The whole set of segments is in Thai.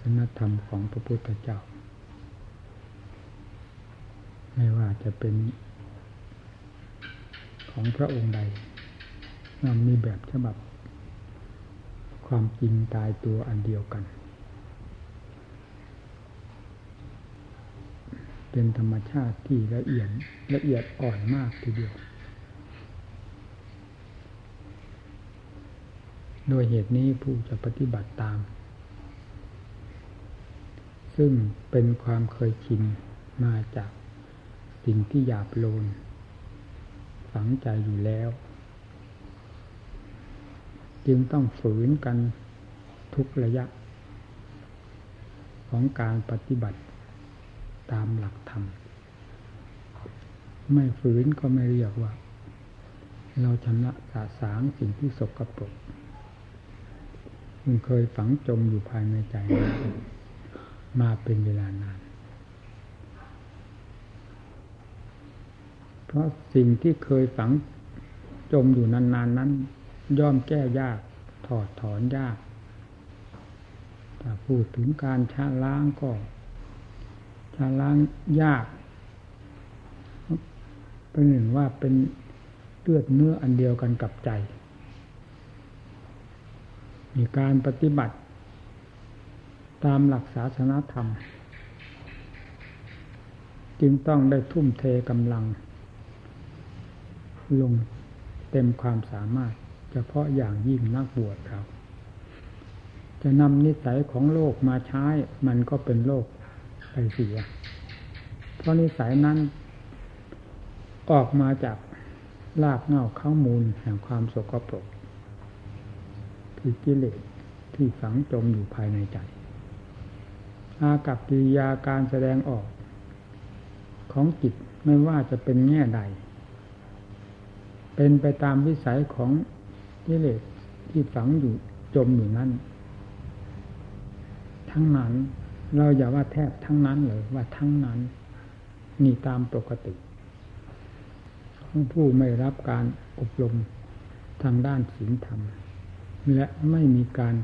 สนธรรมของพระพุทธเจ้า ไม่ว่าจะเป็นของพระองค์ใดมันมีแบบฉบับ ความจริงตายตัวอันเดียวกัน เป็นธรรมชาติที่ละเอียดละเอียดอ่อนมากทีเดียว โดยเหตุนี้ผู้จะปฏิบัติตาม ซึ่งเป็นความเคยชินมาจากสิ่งที่หยาบโลน ฝังใจอยู่แล้ว จึงต้องฝืนกันทุกระยะ ของการปฏิบัติตามหลักธรรม ไม่ฝืนก็ไม่เรียกว่า เราชำระสาสางสิ่งที่สกปรกมันเคยฝังจมอยู่ภายในใจ มาเป็นเวลานาน เพราะสิ่งที่เคยฝังจมอยู่นานๆนนั้น ย่อมแก้ยากถอดถอนยากถ้าพูดถึงการชะล้างก็ชะล้างยาก เป็นหนึ่งว่าเป็นเลือดเนื้ออันเดียวกันกับใจ มีการปฏิบัติ ตามหลักศาสนาธรรม จึงต้องได้ทุ่มเทกำลัง ลงเต็มความสามารถ เฉพาะอย่างยิ่งนักบวชเรา จะนำนิสัยของโลกมาใช้ มันก็เป็นโลกไปเสีย เพราะนิสัยนั้น ออกมาจากลากเง่าข้ามูลแห่งความสกปรกคือกิเลสที่ฝังจมอยู่ภายในใจ อากับกิริยาการแสดงออก ของจิตไม่ว่าจะเป็นแง่ใด เป็นไปตามวิสัยของกิเลสที่ฝังอยู่จมอยู่นั้น ทั้งนั้นเราอย่าว่าแทบทั้งนั้นเลยว่าทั้งนั้นนี่ตามปกติของผู้ไม่รับการอบรมทางด้านศีลธรรม และไม่มีการ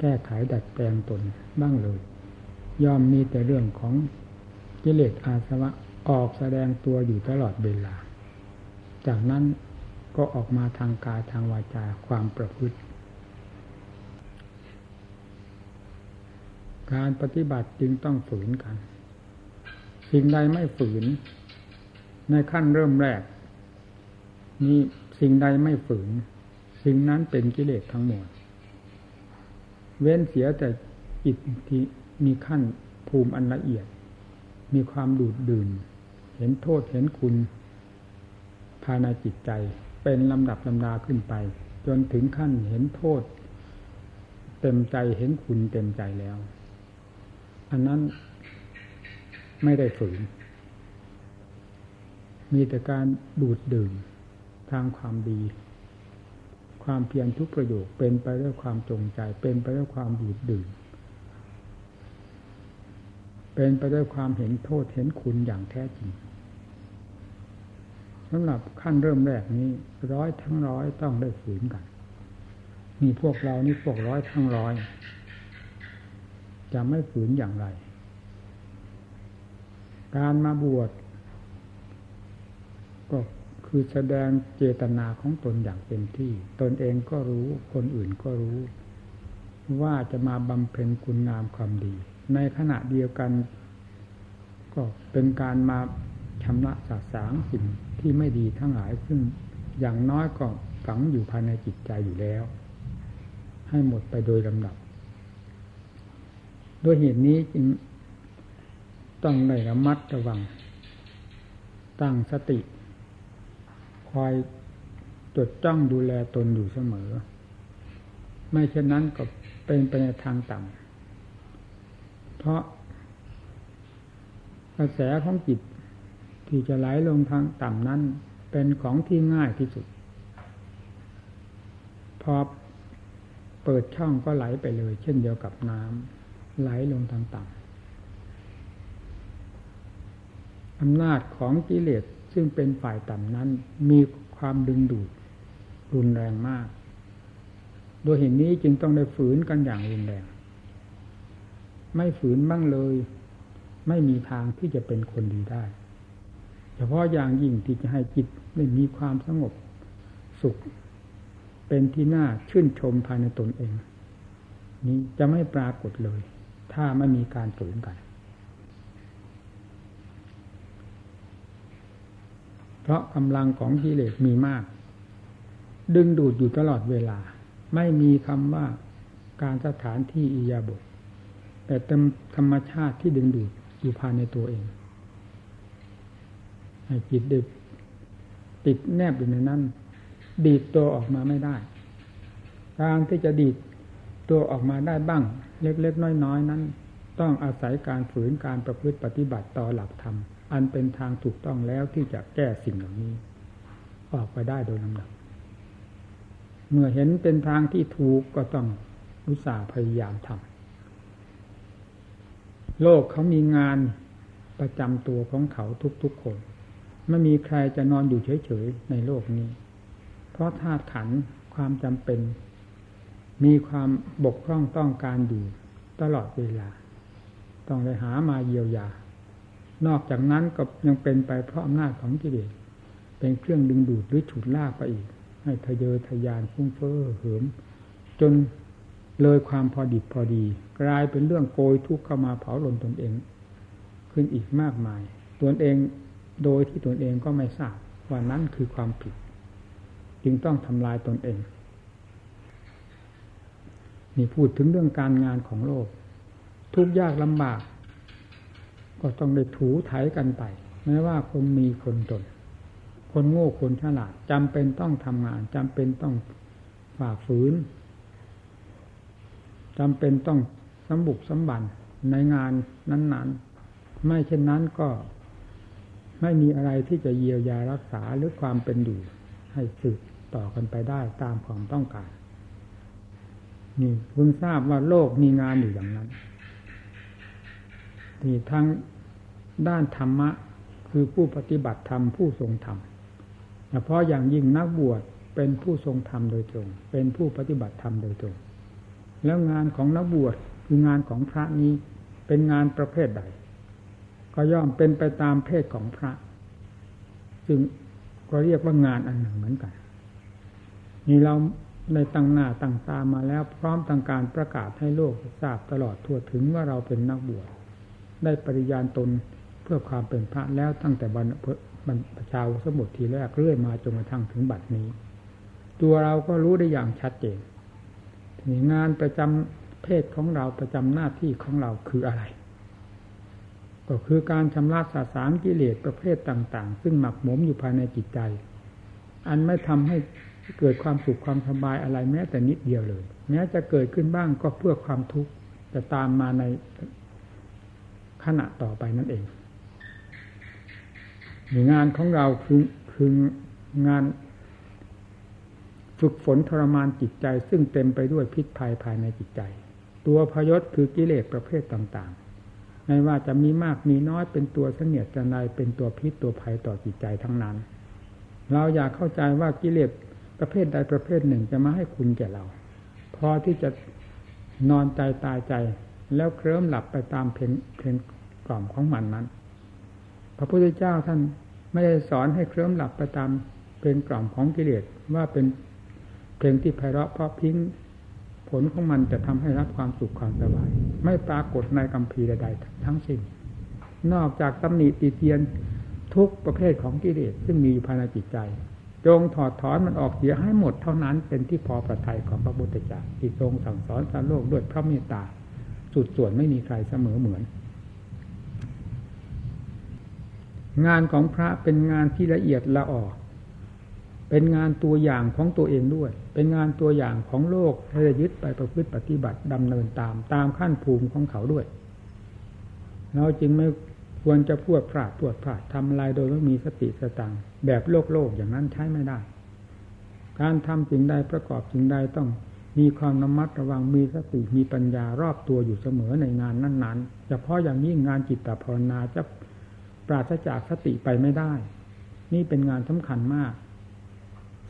แก้ไขดัดแปลงตนบ้างเลย ย่อมมีแต่เรื่องของกิเลสอาสวะออกแสดงตัวอยู่ตลอดเวลา จากนั้นก็ออกมาทางกายทางวาจาความประพฤติ การปฏิบัติจึงต้องฝืนกัน สิ่งใดไม่ฝืน ในขั้นเริ่มแรก นี่สิ่งใดไม่ฝืน สิ่งนั้นเป็นกิเลสทั้งหมด เว้นเสียแต่จิตที่ มีขั้นภูมิอันละเอียด มีความดูดดื่ม เห็นโทษเห็นคุณ ภายในจิตใจ เป็นลำดับลำดาขึ้นไป จนถึงขั้นเห็นโทษ เต็มใจเห็นคุณเต็มใจแล้ว อันนั้นไม่ได้ฝืน มีแต่การดูดดื่มทางความดี ความเพียรทุกประโยคเป็นไปด้วยความจงใจ เป็นไปด้วยความดูดดื่ม เป็นไปด้วยความเห็นโทษเห็นคุณอย่างแท้จริงสำหรับขั้นเริ่มแรกนี้ ร้อยทั้งร้อยต้องได้ฝืนกันมีพวกเรานี่พวกร้อยทั้งร้อย จะไม่ฝืนอย่างไร การมาบวชก็คือแสดงเจตนาของตนอย่างเต็มที่ ตนเองก็รู้คนอื่นก็รู้ ว่าจะมาบำเพ็ญคุณงามความดี ในขณะเดียวกัน ก็เป็นการมาชำระสาสางสิ่งที่ไม่ดีทั้งหลายซึ่งอย่างน้อยก็ฝังอยู่ภายในจิตใจอยู่แล้ว ให้หมดไปโดยลำดับด้วยเหตุนี้จึงต้องในระมัดระวัง ตั้งสติ คอยจดจ้องดูแลตนอยู่เสมอ ไม่เช่นนั้นก็เป็นไปในทางต่ำ เพราะกระแสของจิตที่จะไหลลงทางต่ำนั้น เป็นของที่ง่ายที่สุด พอเปิดช่องก็ไหลไปเลย เช่นเดียวกับน้ำไหลลงทางต่ำอำนาจของกิเลสซึ่งเป็นฝ่ายต่ำนั้น มีความดึงดูดรุนแรงมาก โดยเหตุนนี้จึงต้องได้ฝืนกันอย่างรุนแรง ไม่ฝืนบ้างเลย ไม่มีทางที่จะเป็นคนดีได้ เฉพาะอย่างยิ่งที่จะให้จิตได้มีความสงบสุข เป็นที่น่าชื่นชมภายในตนเอง นี้จะไม่ปรากฏเลย ถ้าไม่มีการฝืนกัน เพราะกำลังของกิเลสมีมาก ดึงดูดอยู่ตลอดเวลา ไม่มีคำว่าการสถานที่อิยาบท แต่เต็มธรรมชาติที่ดึงดูดอยู่ภายในตัวเอง ให้จิตดึกติดแนบอยู่ในนั้น ดีดตัวออกมาไม่ได้ การที่จะดีดตัวออกมาได้บ้าง เล็ก ๆ น้อย ๆ นั้น ต้องอาศัยการฝืนการประพฤติปฏิบัติต่อหลักธรรม อันเป็นทางถูกต้องแล้วที่จะแก้สิ่งเหล่านี้ ออกไปได้โดยลำดับ เมื่อเห็นเป็นทางที่ถูกก็ต้องอุตส่าห์พยายามทำ โลกเขามีงานประจำตัวของเขาทุกๆคน ไม่มีใครจะนอนอยู่เฉยๆในโลกนี้ เพราะธาตุขันความจำเป็น มีความบกพร่องต้องการอยู่ตลอดเวลา ต้องไปหามาเยียวยา นอกจากนั้นก็ยังเป็นไปเพราะอำนาจของกิเลสเป็นเครื่องดึงดูดหรือฉุดลากไปอีก ให้ทะเยอทะยานฟุ้งเฟ้อเหิม จน เลยความพอดิบพอดี กลายเป็นเรื่องโกยทุกข์เข้ามาเผาลนตนเอง ขึ้นอีกมากมายตนเองโดยที่ตนเองก็ไม่ทราบว่านั้นคือความผิด จึงต้องทำลายตนเองนี่พูดถึงเรื่องการงานของโลก ทุกยากลำบาก ก็ต้องได้ถูไถกันไปแม้ว่าคนมีคนจน คนโง่คนฉลาดจำเป็นต้องทำงานจำเป็นต้องฝ่าฝืน จำเป็นต้องสมบุกสมบันในงานนั้น ๆ ไม่เช่นนั้นก็ไม่มีอะไรที่จะเยียวยารักษาหรือความเป็นอยู่ให้สืบต่อกันไปได้ตามความต้องการ นี่เพิ่งทราบว่าโลกมีงานอยู่อย่างนั้นนี่ทั้งด้านธรรมะคือผู้ปฏิบัติธรรมผู้ทรงธรรมเฉพาะอย่างยิ่งนักบวชเป็นผู้ทรงธรรมโดยตรง เป็นผู้ปฏิบัติธรรมโดยตรง แล้วงานของนักบวชคืองานของพระนี้เป็นงานประเภทใด ก็ย่อมเป็นไปตามเพศของพระ จึงก็เรียกว่างานอันหนึ่งเหมือนกัน นี่เราในตั้งหน้าตั้งตามาแล้วพร้อมทางการประกาศให้โลกทราบตลอดทั่วถึงว่าเราเป็นนักบวชได้ปริญาณตนเพื่อความเป็นพระแล้วตั้งแต่บรรบรรพชาวสมุทรทีแรกเรื่อยมาจนกระทั่งถึงบัดนี้ ตัวเราก็รู้ได้อย่างชัดเจน งานประจำเพศของเราประจำหน้าที่ของเราคืออะไร ก็คือการชำระสาสารกิเลสประเภทต่าง ๆ ซึ่งหมักหมมอยู่ภายในจิตใจ อันไม่ทำให้เกิดความสุขความสบายอะไรแม้แต่นิดเดียวเลยแม้จะเกิดขึ้นบ้างก็เพื่อความทุกข์จะตามมาในขณะต่อไปนั่นเองงานของเราคือคืองาน ฝึกฝนทรมานจิตใจ ซึ่งเต็มไปด้วยพิษภัยภายในจิตใจ ตัวพยศคือกิเลสประเภทต่างๆ ไม่ว่าจะมีมากมีน้อยเป็นตัวเสนียดจันไรเป็นตัวพิษตัวภัยต่อจิตใจทั้งนั้น เราอยากเข้าใจว่ากิเลสประเภทใดประเภทหนึ่งจะมาให้คุณแก่เรา พอที่จะนอนใจตายใจแล้วเคลิ้มหลับไปตามเพลงเพลงกล่อมของมันนั้น พระพุทธเจ้าท่านไม่ได้สอนให้เคลิ้มหลับไปตามเพลงกล่อมของกิเลสว่าเป็น เพลงที่ไพเราะเพราะพิ้งผลของมันจะทำให้รับความสุขความสบาย ไม่ปรากฏในกัมพีใดๆทั้งสิ้น นอกจากตำหนิตีเตียนทุกประเภทของกิเลสซึ่งมีอยู่ภายในจิตใจ จงถอดถอนมันออกเสียให้หมดเท่านั้นเป็นที่พอประทัยของพระพุทธเจ้าที่ทรงสั่งสอนสารโลกด้วยพระเมตตาสุดส่วนไม่มีใครเสมอเหมือน งานของพระเป็นงานที่ละเอียดละออ เป็นงานตัวอย่างของตัวเองด้วย เป็นงานตัวอย่างของโลกให้ยึดไปประพฤติปฏิบัติดำเนินตามตามขั้นภูมิของเขาด้วย เราจึงไม่ควรจะพูดพลาดปวดพลาดทำอะไรโดยไม่มีสติสตังแบบโลกโลกอย่างนั้นใช้ไม่ได้ การทำสิ่งใดประกอบสิ่งใดต้องมีความระมัดระวังมีสติมีปัญญารอบตัวอยู่เสมอในงานนั้นๆเฉพาะอย่างยิ่งงานจิตตภาวนาจะปราศจากสติไปไม่ได้ นี่เป็นงานสำคัญมาก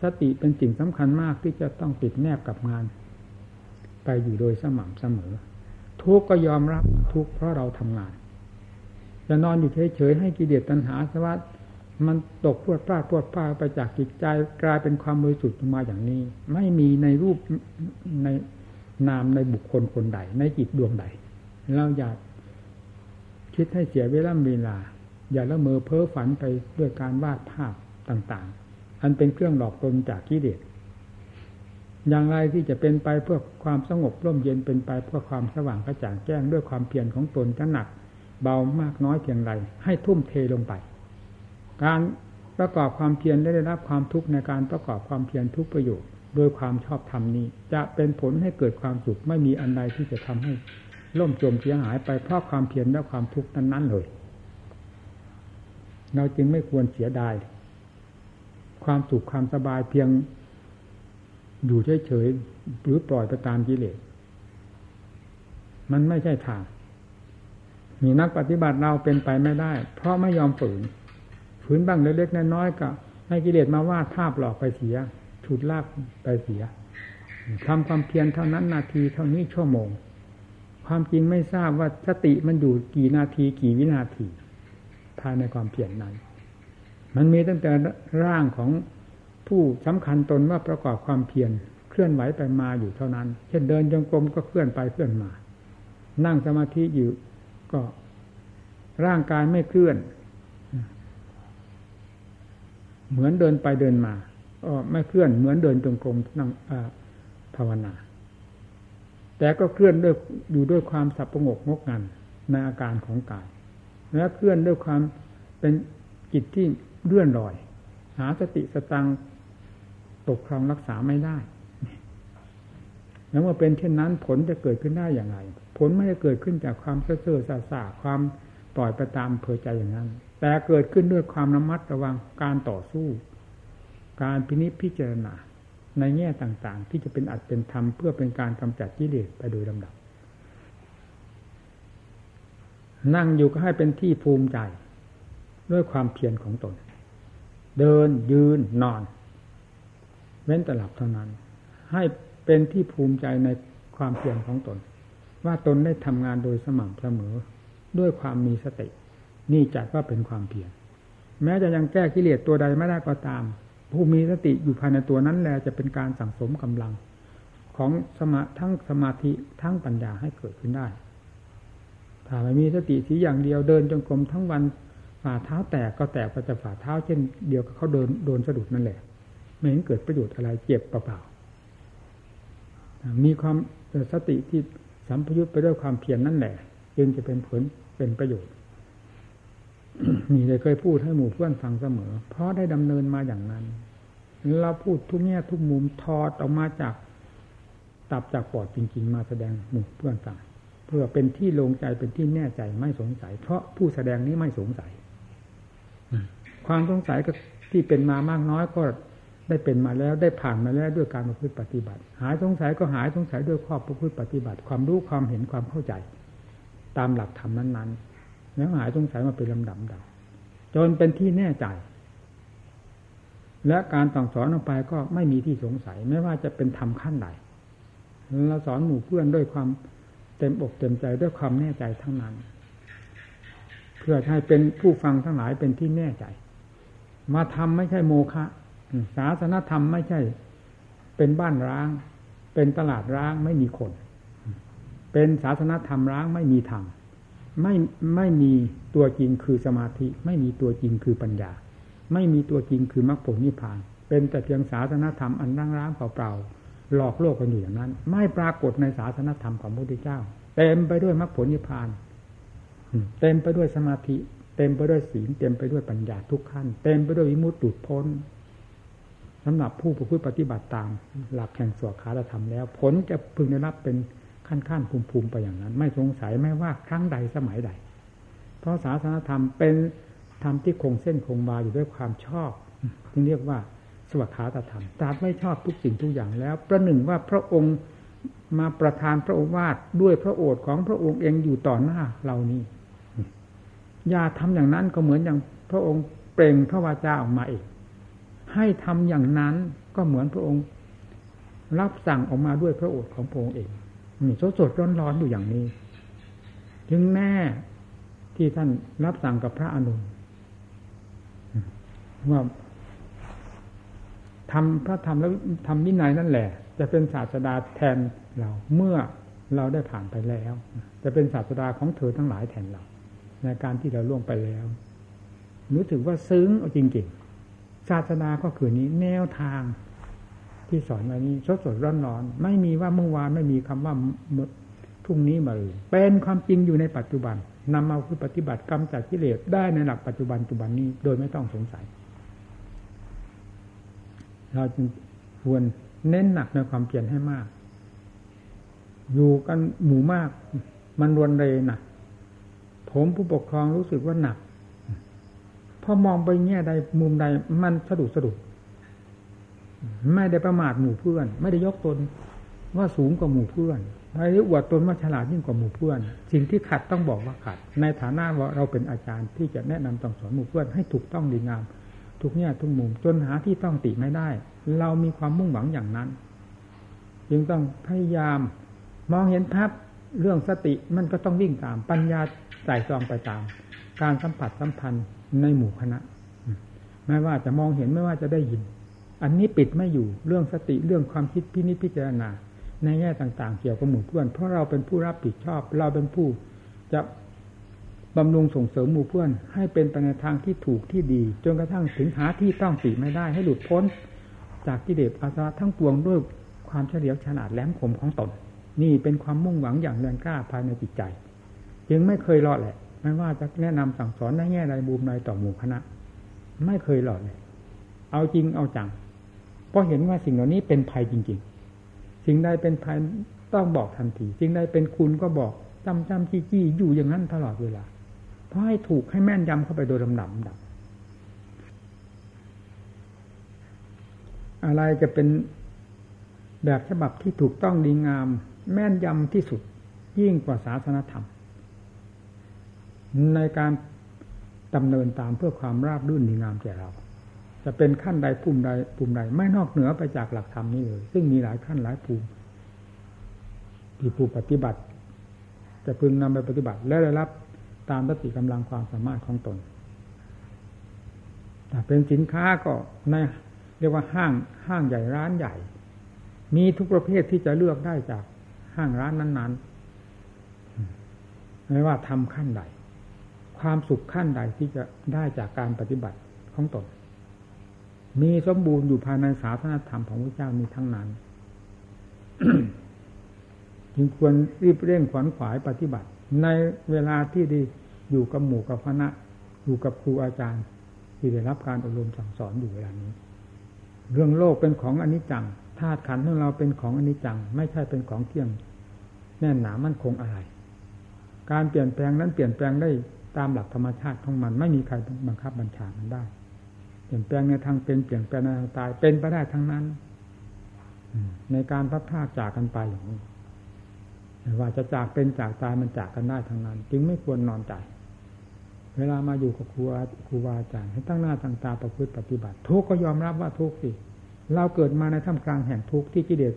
สติเป็นสิ่งสำคัญมากที่จะต้องติดแนบกับงาน ไปอยู่โดยสม่ำเสมอ ทุกก็ยอมรับทุกเพราะเราทำงานจะนอนอยู่เฉยๆให้กิเลสตัณหาสวัสดมันตกพวดพลาดพวดพลาดไปจากจิตใจกลายเป็นความบริสุทธิ์มาอย่างนี้ ไม่มีในรูปในนามในบุคคลคนใด ในจิตดวงใด เราอย่าคิดให้เสียเวลาเวลา อย่าละเมอเพ้อฝันไปด้วยการวาดภาพต่างๆ อันเป็นเครื่องหลอกตนจากกิเลสอย่างไรที่จะเป็นไปเพื่อความสงบร่มเย็นเป็นไปเพื่อความสว่างกระจ่างแจ้งด้วยความเพียรของตนจะหนัก เบามากน้อยเพียงไรให้ทุ่มเทลงไป การประกอบความเพียรได้รับความทุกข์ในการประกอบความเพียรทุกประโยชน์โดยความชอบธรรมนี้ จะเป็นผลให้เกิดความสุขไม่มีอันใดที่จะทำให้ล่มจมเสียหายไปเพราะความเพียรและความทุกข์นั้นๆเลย เราจึงไม่ควรเสียดาย ความสุขความสบายเพียงอยู่เฉยๆหรือปล่อยไปตามกิเลส มันไม่ใช่ทางมีนักปฏิบัติเราเป็นไปไม่ได้ เพราะไม่ยอมฝืน ฝืนบ้างเล็กๆน้อยๆก็ ให้กิเลสมาวาดภาพหลอกไปเสียฉุดลากไปเสียทำความเพียรเท่านั้นนาทีเท่านี้ชั่วโมง ความจริงไม่ทราบว่าสติมันอยู่กี่นาทีกี่วินาที ภายในความเพียรนั้น มันมีตั้งแต่ร่างของผู้สำคัญตนว่าประกอบความเพียรเคลื่อนไหวไปมาอยู่เท่านั้น เช่นเดินจงกรมก็เคลื่อนไปเคลื่อนมา นั่งสมาธิอยู่ก็ร่างกายไม่เคลื่อน เหมือนเดินไปเดินมาก็ไม่เคลื่อนเหมือนเดินจงกรมนั่งภาวนา แต่ก็เคลื่อนด้วยอยู่ด้วยความสับประงกงกงันในอาการของกาย และเคลื่อนด้วยความเป็นจิตที่ เลื่อนลอย หาสติสตังปกครองรักษาไม่ได้ แล้วเมื่อเป็นเช่นนั้นผลจะเกิดขึ้นได้อย่างไร ผลไม่ได้เกิดขึ้นจากความเสื่อสาสาความปล่อยไปตามเพอใจอย่างนั้น แต่เกิดขึ้นด้วยความระมัดระวังการต่อสู้ การพินิจพิจารณาในแง่ต่างๆ ที่จะเป็นอัดเป็นธรรมเพื่อเป็นการกำจัดกิเลสไปโดยลำดับ นั่งอยู่ก็ให้เป็นที่ภูมิใจ ด้วยความเพียรของตน เดินยืนนอน เว้นแต่หลับเท่านั้น ให้เป็นที่ภูมิใจในความเพียรของตน ว่าตนได้ทำงานโดยสม่ำเสมอ ด้วยความมีสตินี่จัดว่าเป็นความเพียรแม้จะยังแก้กิเลสตัวใดไม่ได้ก็ตาม ผู้มีสติอยู่ภายในตัวนั้นแลจะเป็นการสั่งสมกำลัง ของสมาทั้งสมาธิทั้งปัญญาให้เกิดขึ้นได้ถ้าไม่มีสติสีอย่างเดียวเดินจงกรมทั้งวัน ฝ่าเท้าแตกก็แตกก็จะฝ่าเท้าเช่นเดียวกับเขาเดินโดนสะดุดนั่นแหละ ไม่เห็นเกิดประโยชน์อะไรเจ็บเปล่าๆมีความสติที่สัมพยุตไปด้วยความเพียรนนั่นแหละจึงจะเป็นผลเป็นประโยชน์นี่เลยเคยพูดให้หมู่เพื่อนฟังเสมอ เพราะได้ดำเนินมาอย่างนั้นเราพูดทุกแง่ทุกมุมทอดออกมาจากตับจากปอดจริง ๆ มาแสดงหมู่เพื่อนฟังเพื่อเป็นที่ลงใจเป็นที่แน่ใจไม่สงสัย เพราะผู้แสดงนี้ไม่สงสัย ความสงสัยก็ที่เป็นมามากน้อยก็ได้เป็นมาแล้วได้ผ่านมาแล้วด้วยการประพฤติปฏิบัติ หายสงสัยก็หายสงสัยด้วยข้อประพฤติปฏิบัติ ความรู้ความเห็นความเข้าใจ ตามหลักธรรมนั้นๆ แล้วหายสงสัยมาเป็นลำดับดับจนเป็นที่แน่ใจ และการต่องสอนออกไปก็ไม่มีที่สงสัย ไม่ว่าจะเป็นธรรมขั้นใดเราสอนหมู่เพื่อนด้วยความเต็มอกเต็มใจด้วยความแน่ใจทั้งนั้น เพื่อให้เป็นผู้ฟังทั้งหลายเป็นที่แน่ใจ มาทำไม่ใช่โมฆะศาสนธรรมไม่ใช่ เป็นบ้านร้าง เป็นตลาดร้างไม่มีคน เป็นศาสนธรรมร้างไม่มีธรรมไม่ไม่มีตัวจริงคือสมาธิ ไม่มีตัวจริงคือปัญญา ไม่มีตัวจริงคือมรรคผลนิพพาน เป็นแต่เพียงศาสนธรรมอันร้างร้างเปล่าๆหลอกโลกกันอยู่อย่างนั้น ไม่ปรากฏในศาสนธรรมของพระพุทธเจ้า เต็มไปด้วยมรรคผลนิพพานเต็มไปด้วยสมาธิ เต็มไปด้วยศีลเต็มไปด้วยปัญญาทุกขั้น เต็มไปด้วยวิมุตติพ้นสำหรับผู้ประพฤติปฏิบัติตาม หลักแห่งสวขาธรรมแล้ว ผลจะพึงได้รับเป็นขั้นขั้นภูมิภูมิไปอย่างนั้น ไม่สงสัยไม่ว่าครั้งใดสมัยใด เพราะศาสนธรรมเป็นธรรมที่คงเส้นคงวาอยู่ด้วยความชอบจึงเรียกว่าสวขาธรรมตราไม่ชอบทุกสิ่งทุกอย่างแล้ว ประหนึ่งว่าพระองค์มาประทานพระโอวาทด้วยพระโอษฐ์ของพระองค์เองอยู่ต่อหน้าเรานี้ อย่าทำอย่างนั้นก็เหมือนอย่างพระองค์เปล่งพระวาจาออกมาเองให้ทำอย่างนั้นก็เหมือนพระองค์ รับสั่งออกมาด้วยพระโอษฐ์ของพระองค์เองนี่สดสดร้อนร้อนอยู่อย่างนี้ ถึงแม่ที่ท่านรับสั่งกับพระอนุนว่าทำพระธรรมแล้วทำวินัยนั่นแหละ จะเป็นศาสดาแทนเราเมื่อเราได้ผ่านไปแล้ว จะเป็นศาสดาของเธอทั้งหลายแทนเรา ในการที่เราล่วงไปแล้ว รู้สึกว่าซึ้งเอาจริงๆศาสนาก็คือนี้แนวทางที่สอนไว้นี้สดสดร้อนร้อนไม่มีว่าเมื่อวานไม่มีคำว่าพรุ่งนี้มาเลยเป็นความจริงอยู่ในปัจจุบันนำมาคือปฏิบัติกรรมจากกิเลสได้ในหลักปัจจุบันปัจจุบันนี้โดยไม่ต้องสงสัย เราจึงควรเน้นหนักในความเปลี่ยนให้มาก อยู่กันหมู่มาก มันรวนเรนะ ผมผู้ปกครองรู้สึกว่าหนัก พอมองไปแง่ใดมุมใดมันสะดุดสะดุด ไม่ได้ประมาทหมู่เพื่อน ไม่ได้ยกตนว่าสูงกว่าหมู่เพื่อนไม่ได้อวดตนว่าฉลาดยิ่งกว่าหมู่เพื่อน สิ่งที่ขัดต้องบอกว่าขัด ในฐานะว่าเราเป็นอาจารย์ที่จะแนะนำต้องสอนหมู่เพื่อนให้ถูกต้องดีงาม ทุกแง่ทุกมุมจนหาที่ต้องติไม่ได้ เรามีความมุ่งหวังอย่างนั้น จึงต้องพยายามมองเห็นภาพเรื่องสติมันก็ต้องวิ่งตามปัญญา ใส่ซองไปตาม การสัมผัสสัมพันธ์ในหมู่คณะไม่ว่าจะมองเห็นไม่ว่าจะได้ยิน อันนี้ปิดไม่อยู่เรื่องสติเรื่องความคิดพินิจพิจารณา ในแง่ต่างๆ เกี่ยวกับหมู่เพื่อน เพราะเราเป็นผู้รับผิดชอบ เราเป็นผู้จะบำรุงส่งเสริมหมู่เพื่อน ให้เป็นไปในทางที่ถูกที่ดี จนกระทั่งถึงหาที่ต้องตีไม่ได้ให้หลุดพ้น จากกิเลสอาสวะทั้งปวงด้วยความเฉลียวฉลาดแหลมคมของตน นี่เป็นความมุ่งหวังอย่างแรงกล้าภายในจิตใจ จึงไม่เคยรอดแหละไม่ว่าจะแนะนำสั่งสอนในแง่ใดบูมใดต่อหมู่คณะ ไม่เคยหลอดเลย เอาจริงเอาจัง เพราะเห็นว่าสิ่งเหล่านี้เป็นภัยจริง ๆ สิ่งใดเป็นภัยต้องบอกทันที สิ่งใดเป็นคุณก็บอกจำจำจี้จี้อยู่อย่างนั้นตลอดเวลา เพราะให้ถูกให้แม่นยำเข้าไปโดยลำดับดับ อะไรจะเป็นแบบฉบับที่ถูกต้องดีงาม แม่นยำที่สุดยิ่งกว่าศาสนธรรม ในการดำเนินตามเพื่อความราบรื่นดีงามแก่เรา จะเป็นขั้นใดภูมิใดภูมิใดไม่นอกเหนือไปจากหลักธรรมนี้เลย ซึ่งมีหลายขั้นหลายภูมิที่ผู้ปฏิบัติ จะพึงนำไปปฏิบัติ และได้รับตามสติกำลังความสามารถของตนแต่เป็นสินค้าก็ในเรียกว่าห้างห้างใหญ่ร้านใหญ่ มีทุกประเภทที่จะเลือกได้จากห้างร้านนั้น ๆ ไม่ว่าทำขั้นใด ความสุขขั้นใดที่จะได้จากการปฏิบัติของตน มีสมบูรณ์อยู่ภายในศาสนาธรรมของพระเจ้ามีทั้งนั้นจึงควรรีบเร่งขวนขวายปฏิบัติ ในเวลาที่ดีอยู่กับหมู่กับคณะ อยู่กับครูอาจารย์ ที่ได้รับการอบรมสั่งสอนอยู่เวลานี้ เรื่องโลกเป็นของอนิจจังธาตุขันธ์ของเราเป็นของอนิจจัง ไม่ใช่เป็นของเที่ยง แน่นหนามั่นคงอะไร การเปลี่ยนแปลงนั้นเปลี่ยนแปลงได้ ตามหลักธรรมชาติของมัน ไม่มีใครบังคับบัญชามันได้ เปลี่ยนแปลงในทางเป็นเปลี่ยนแปลงในทางตายเป็นไปได้ทั้งนั้นในการพัดพาจากกันไปอย่างนี้ว่าจะจากเป็นจากตายมันจากกันได้ทั้งนั้น จึงไม่ควรนอนใจ เวลามาอยู่กับครูครูบาอาจารย์ให้ตั้งหน้าตั้งตาประพฤติปฏิบัติ ทุกก็ยอมรับว่าทุกสิเราเกิดมาในท่ามกลางแห่งทุกที่กิเลส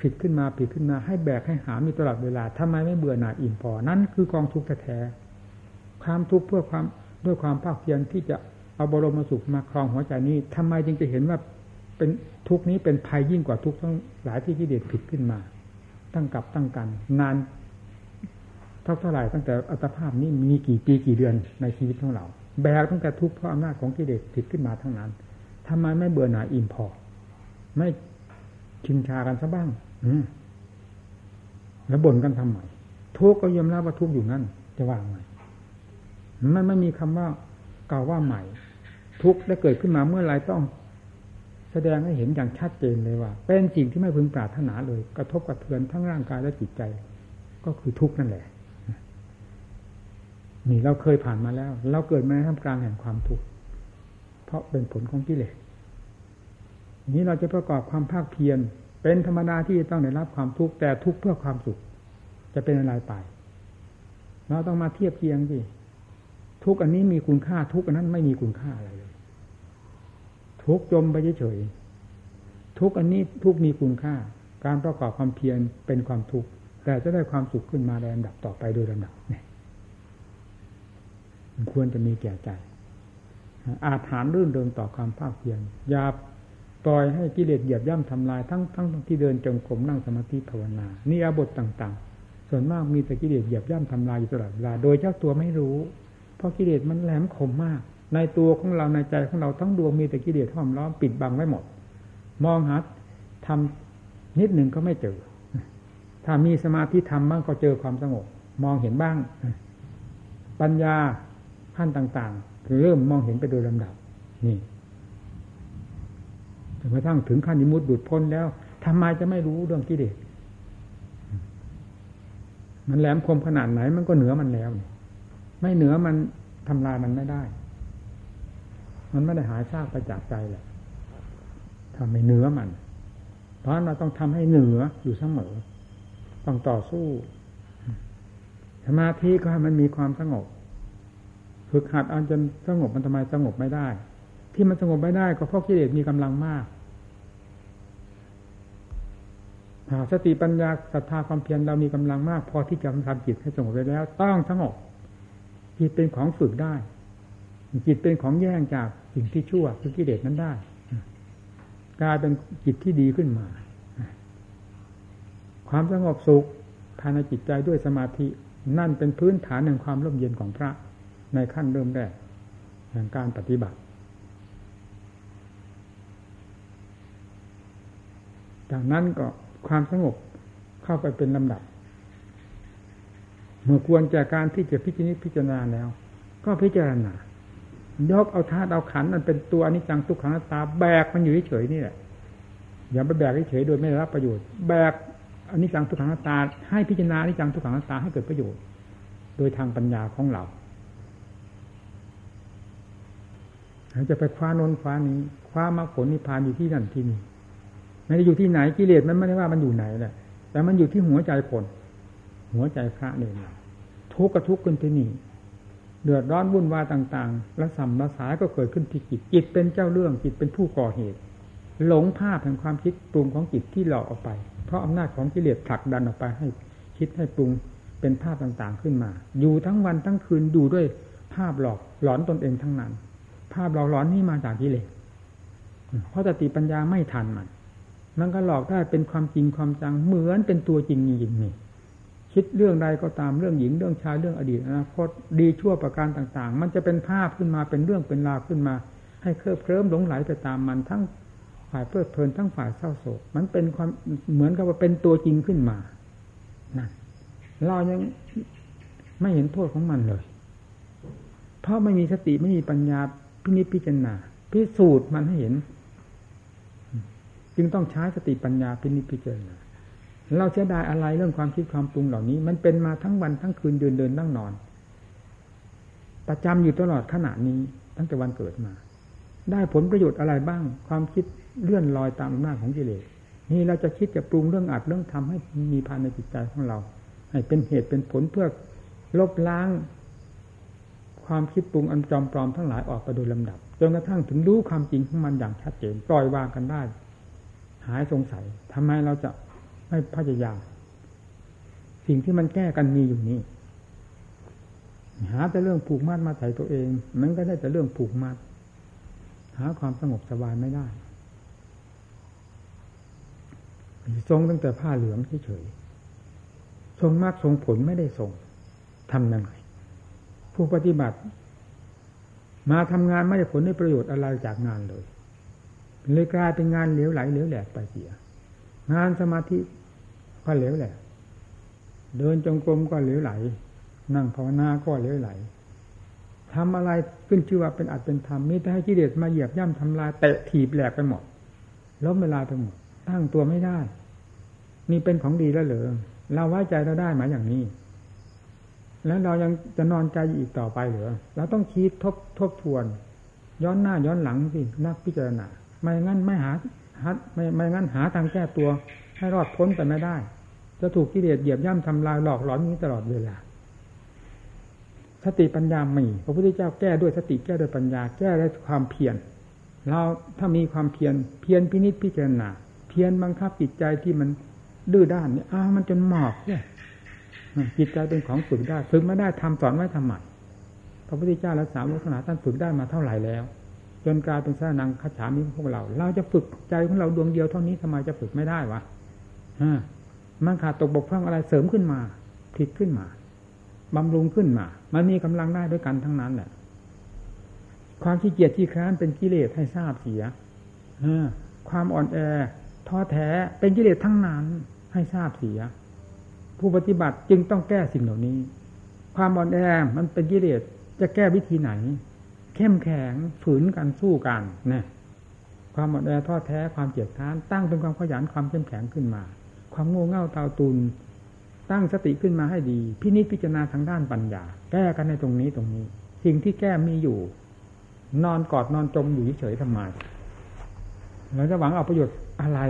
ผิดขึ้นมาผิดขึ้นมาให้แบกให้หามีตลอดเวลาทำไมไม่เบื่อหน่ายอิ่มพอ นั่นคือกองทุกข์แท้ ความทุกข์เพื่อความด้วยความภาคเพียรที่จะเอาบรมสุขมาครองหัวใจนี้ทำไมจึงจะเห็นว่าเป็นทุกนี้เป็นภัยยิ่งกว่าทุกทั้งหลายที่กิเลสผิดขึ้นมา ตั้งกับตั้งกัน นานเท่าเท่าไหร่ตั้งแต่อัตภาพนี้มีกี่ปีกี่เดือนในชีวิตของเรา แบกตั้งแต่ทุกข์เพราะอำนาจของกิเลสผิดขึ้นมาทั้งนั้นทำไมไม่เบื่อหน่ายอิ่มพอ ไม่ชิงชากันซะบ้าง อืแล้วบ่นกันทำไมทุกข์ก็ยอมรับว่าทุกข์อยู่นั่นจะว่างไง มันไม่มีคำว่าเก่าว่าใหม่ ทุกได้เกิดขึ้นมาเมื่อไรต้อง แสดงให้เห็นอย่างชัดเจนเลยว่า เป็นสิ่งที่ไม่พึงปรารถนาเลย กระทบกระเทือนทั้งร่างกายและจิตใจ ก็คือทุกข์นั่นแหละ นี่เราเคยผ่านมาแล้ว เราเกิดมาในท่ามกลางแห่งความทุกข์เพราะเป็นผลของกิเลสนี้เราจะประกอบความภาคเพียรเป็นธรรมดาที่จะต้องได้รับความทุกข์แต่ทุกข์เพื่อความสุข จะเป็นอะไรไป เราต้องมาเทียบเคียงสิ ทุกอันนี้มีคุณค่าทุกอันนั้นไม่มีคุณค่าอะไรเลย ทุกจมไปเฉยๆทุกอันนี้ทุกมีคุณค่า การประกอบความเพียรเป็นความทุกข์แต่จะได้ความสุขขึ้นมาในลำดับต่อไปโดยลำดับเนี่ยควรจะมีแก่ใจอาถานรื่นเริงต่อความภาคเพียรอย่าปล่อยให้กิเลสเหยียบย่ำทำลายทั้งทั้งที่เดินจงกรมนั่งสมาธิภาวนา นี่อาบทต่าง ๆ ส่วนมากมีแต่กิเลสเหยียบย่ำทำลายอยู่ตลอดเวลาโดยเจ้าตัวไม่รู้ เพราะกิเลสมันแหลมคมมาก ในตัวของเราในใจของเราทั้งดวงมีแต่กิเลสห้อมล้อมปิดบังไว้หมด มองหาทำนิดหนึ่งก็ไม่เจอ ถ้ามีสมาธิทำบ้างก็เจอความสงบ มองเห็นบ้าง ปัญญาขั้นต่างๆ เริ่มมองเห็นไปโดยลำดับ นี่จนกระทั่งถึงขั้นนิมุตดุดพ้นแล้วทำไมจะไม่รู้เรื่องกิเลสมันแหลมคมขนาดไหนมันก็เหนือมันแล้ว ไม่เหนือมันทำลายมันไม่ได้ มันไม่ได้หายซากไปจากใจแหละทำให้เหนือมัน เพราะเราต้องทำให้เหนืออยู่เสมอ ต้องต่อสู้ สมาธิก็ให้มันมีความสงบ ฝึกหัดเอาจนสงบมันทำไมสงบไม่ได้ ที่มันสงบไม่ได้ก็เพราะกิเลสมีกำลังมากหาสติปัญญาศรัทธาความเพียรเรามีกำลังมาก พอที่จะทำจิตให้สงบไปแล้ว ต้องสงบ จิตเป็นของฝึกได้ จิตเป็นของแย่งจากสิ่งที่ชั่วคือกิเลสนั้นได้ กลายเป็นจิตที่ดีขึ้นมา ความสงบสุขภายในจิตใจด้วยสมาธิ นั่นเป็นพื้นฐานแห่งความร่มเย็นของพระในขั้นเริ่มแรกแห่งการปฏิบัติจากนั้นก็ความสงบเข้าไปเป็นลำดับ เมื่อควรจากการที่จะพิจารพิจารณาแล้ว ก็พิจารณายกเอาธาตุเอาขันมันเป็นตัวอนิจจังทุกขังตาแบกมันอยู่เฉยนี่แหละอย่าไปแบกเฉยโดยไม่ได้รับประโยชน์ แบกอนิจจังทุกขังตาให้พิจารณาอนิจจังทุกขังตาให้เกิดประโยชน์ โดยทางปัญญาของเราเราจะไปคว้านนคว้านี้คว้ามาผลนิพพานอยู่ที่นั่นที่นี่ไม่ได้อยู่ที่ไหนกิเลสมันไม่ได้ว่ามันอยู่ไหนแหละแต่มันอยู่ที่หัวใจคน หัวใจพระเนี่ยทุกข์กับทุกข์ขึ้นที่นี่เดือดร้อนวุ่นวายต่างๆ และสัมมาสายก็เกิดขึ้นที่จิต จิตเป็นเจ้าเรื่อง จิตเป็นผู้ก่อเหตุ หลงภาพแห่งความคิดปรุงของจิตที่หลอกออกไป เพราะอำนาจของกิเลสผลักดันออกไปให้คิดให้ปรุงเป็นภาพต่างๆขึ้นมา อยู่ทั้งวันทั้งคืนดูด้วยภาพหลอกหลอนตนเองทั้งนั้น ภาพหลอกหลอนนี่มาจากกิเลส เพราะสติปัญญาไม่ทันมัน มันก็หลอกได้เป็นความจริงความจังเหมือนเป็นตัวจริงจริงนี่ คิดเรื่องใดก็ตามเรื่องหญิงเรื่องชายเรื่องอดีตอนาคตดีชั่วประการต่าง ๆ มันจะเป็นภาพขึ้นมาเป็นเรื่องเป็นราวขึ้นมา ให้เคลิบเคลิ้มหลงไหลไปตามมันทั้งฝ่ายเพลิดเพลินทั้งฝ่ายเศร้าโศก มันเป็นความเหมือนกับว่าเป็นตัวจริงขึ้นมานั่นเรายังไม่เห็นโทษของมันเลย เพราะไม่มีสติไม่มีปัญญาพินิจพิจารณาพิสูจน์มันให้เห็น จึงต้องใช้สติปัญญาพินิจพิจารณา เราเสียดายอะไรเรื่องความคิดความปรุงเหล่านี้ มันเป็นมาทั้งวันทั้งคืนเดินเดินนั่งนอน ประจำอยู่ตลอดขณะนี้ตั้งแต่วันเกิดมา ได้ผลประโยชน์อะไรบ้าง ความคิดเลื่อนลอยตามอำนาจของกิเลสนี่เราจะคิดจะปรุงเรื่องอัดเรื่องทำให้มีภายในจิตใจของเรา ให้เป็นเหตุเป็นผลเพื่อลบล้าง ความคิดปรุงอันจอมปลอมทั้งหลายออกไปโดยลำดับจนกระทั่งถึงรู้ความจริงของมันอย่างชัดเจนปล่อยวางกันได้ หายสงสัยทำไมเราจะ ไม่พยายามสิ่งที่มันแก้กันมีอยู่นี่หาแต่เรื่องผูกมัดมาใส่ตัวเอง มันก็ได้แต่เรื่องผูกมัด หาความสงบสบายไม่ได้ทรงตั้งแต่ผ้าเหลืองเฉยทรงมากทรงผลไม่ได้ทรงทำยังไงผู้ปฏิบัติ มาทำงานไม่ได้ผลได้ประโยชน์อะไรจากงานเลยเลยกลายเป็นงานเหลวไหลเหลวแหลกไปเสีย งานสมาธิ ก็เหลวแหลกเดินจงกรมก็เหลวไหล นั่งภาวนาก็เหลวไหลทำอะไรขึ้นชื่อว่าเป็นอัดเป็นธรรมมีแต่ให้กิเลสมาเหยียบย่ำทำลายเตะถีบแหลกไปหมดล้มเวลาไปหมดตั้งตัวไม่ได้ นี่เป็นของดีแล้วเหรอเราไว้ใจเราได้หมายอย่างนี้ แล้วเรายังจะนอนใจอีกต่อไปเหรอเราต้องคิดทบทบทวน ย้อนหน้าย้อนหลังสินักพิจารณาไม่งั้นไม่หาหาไม่ไม่งั้นหาทางแก้ตัว ให้รอดพ้นไปไม่ได้ จะถูกกิเลสเหยียบย่ำทำลายหลอกหลอนนี้ตลอดเวลา สติปัญญามีพระพุทธเจ้าแก้ด้วยสติแก้ด้วยปัญญา แก้ด้วยความเพียรเราถ้ามีความเพียรเพียรพินิจพิจารณาเพียรบังคับจิตใจที่มันดื้อด้านเนี่ยอ้ามันจนหมอบเนี่ยจิตใจเป็นของฝึกได้ฝึกไม่ได้ทำสอนไว้ทำไมพระพุทธเจ้าและสามลักษณะท่านฝึกได้มาเท่าไหร่แล้ว จนกลายเป็นสานังคัจฉามิพวกเรา เราจะฝึกใจของเราดวงเดียวเท่านี้ทำไมจะฝึกไม่ได้วะฮะ มันขาดตกบกพร่องอะไรเสริมขึ้นมาผิดขึ้นมาบำรุงขึ้นมา มันมีกำลังได้ด้วยกันทั้งนั้นแหละความขี้เกียจที่ค้านเป็นกิเลสให้ทราบเสียความอ่อนแอท้อแท้เป็นกิเลสทั้งนั้นให้ทราบเสีย ผู้ปฏิบัติจึงต้องแก้สิ่งเหล่านี้ ความอ่อนแอมันเป็นกิเลสจะแก้วิธีไหน เข้มแข็งฝืนกันสู้กันเนี่ยความอ่อนแอท้อแท้ความเกียดค้านตั้งเป็นความขยันความเข้มแข็งขึ้นมา ความโง่เง่าเตาตุนตั้งสติขึ้นมาให้ดี พินิจพิจารณาทางด้านปัญญา แก้กันในตรงนี้ตรงนี้ สิ่งที่แก้มีอยู่ นอนกอดนอนจมอยู่เฉยทำไมเราจะหวังเอาประโยชน์อะไร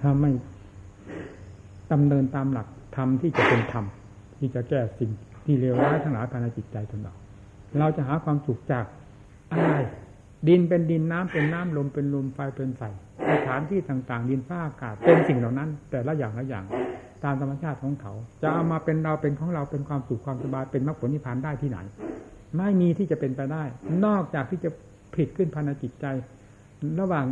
ถ้าไม่ดำเนินตามหลักธรรมที่จะเป็นธรรมที่จะแก้สิ่งที่เลวร้ายทั้งหลายภายในจิตใจตนเราเราจะหาความสุขจากอะไร ดินเป็นดินน้ำเป็นน้ำลมเป็นลมไฟเป็นไฟ สถานที่ต่างๆ ดินฟ้าอากาศเป็นสิ่งเหล่านั้น แต่ละอย่างละอย่าง ตามธรรมชาติของเขา จะเอามาเป็นเราเป็นของเราเป็นความสุขความสบายเป็นมรรคผลนิพพานได้ที่ไหน ไม่มีที่จะเป็นไปได้ นอกจากที่จะผิดขึ้นภายในจิตใจ ระหว่าง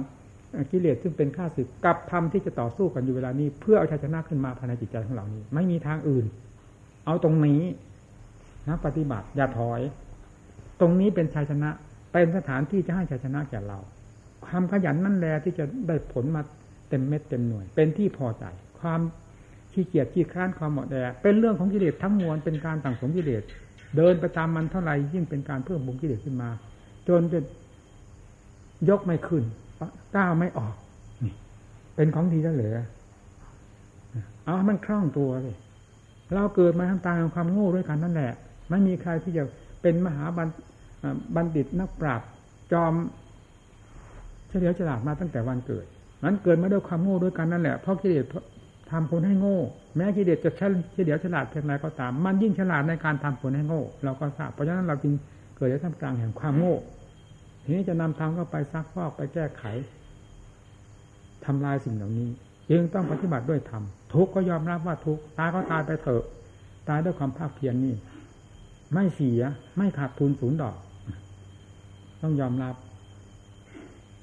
กิเลสซึ่งเป็นข้าศึกกับธรรมที่จะต่อสู้กันอยู่เวลานี้ เพื่อเอาชัยชนะขึ้นมาภายในจิตใจของเรานี้ ไม่มีทางอื่น เอาตรงนี้นะปฏิบัติอย่าถอย ตรงนี้เป็นชัยชนะ เป็นสถานที่จะให้ชัยชนะแก่เรา ความขยันนั่นแหละที่จะได้ผลมาเต็มเม็ดเต็มหน่วย เป็นที่พอใจ ความขี้เกียจขี้คร้านความหมดแดเป็นเรื่องของกิเลสทั้งมวลเป็นการต่างสมกิเลสเดินไปตามมันเท่าไหร่ยิ่งเป็นการเพิ่มบุญกิเลสขึ้นมา จนจะยกไม่ขึ้นก้าวไม่ออกนี่เป็นของดีแล้วเหลือเอามันคล่องตัวเลยเราเกิดมาทางตายของความโง่ด้วยกันนั่นแหละ ไม่มีใครที่จะเป็นมหาบัณฑิตนักปราชญ์จอม เฉลียวฉลาดมาตั้งแต่วันเกิด นั้นเกิดมาด้วยความโง่ด้วยกันนั่นแหละเพราะกิเลสทำคนให้โง่ แม้กิเลสจะเฉลียวฉลาดเพียงไรก็ตาม มันยิ่งฉลาดในการทำคนให้โง่ เราก็ทราบเพราะฉะนั้นเราจึงเกิดในท่ามกลางแห่งความโง่ ทีนี้จะนำทางเข้าไปซักฟอกไปแก้ไขทำลายสิ่งเหล่านี้จึงต้องปฏิบัติด้วยธรรมทุกก็ยอมรับว่าทุกตายก็ตายไปเถอะ ตายด้วยความภาคเพียรนนี่ ไม่เสียไม่ขาดทุนศูนย์ดอก ต้องยอมรับ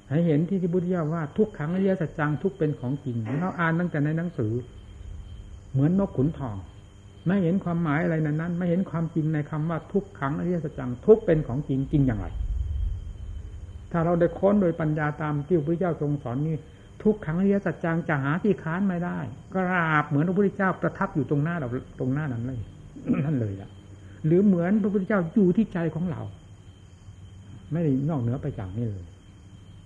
ให้เห็นที่ที่บุตรเจ้าว่าทุกขังอริยสัจจังทุกเป็นของจริงเราอ่านตั้งแต่ในหนังสือ เหมือนนกขุนทอง ไม่เห็นความหมายอะไรนั้นนั้น ไม่เห็นความจริงในคำว่าทุกขังอริยสัจจังทุกเป็นของจริงจริงอย่างไร ถ้าเราได้ค้นโดยปัญญาตามที่พระพุทธเจ้าทรงสอนนี้ทุกขังอริยสัจจังจะหาที่ค้านไม่ได้กราบเหมือนพระพุทธเจ้าประทับอยู่ตรงหน้าเราตรงหน้านั้นเลยนั่นเลยละหรือเหมือนพระพุทธเจ้าอยู่ที่ใจของเรา ไม่ได้นอกเหนือไปจากนี้เลย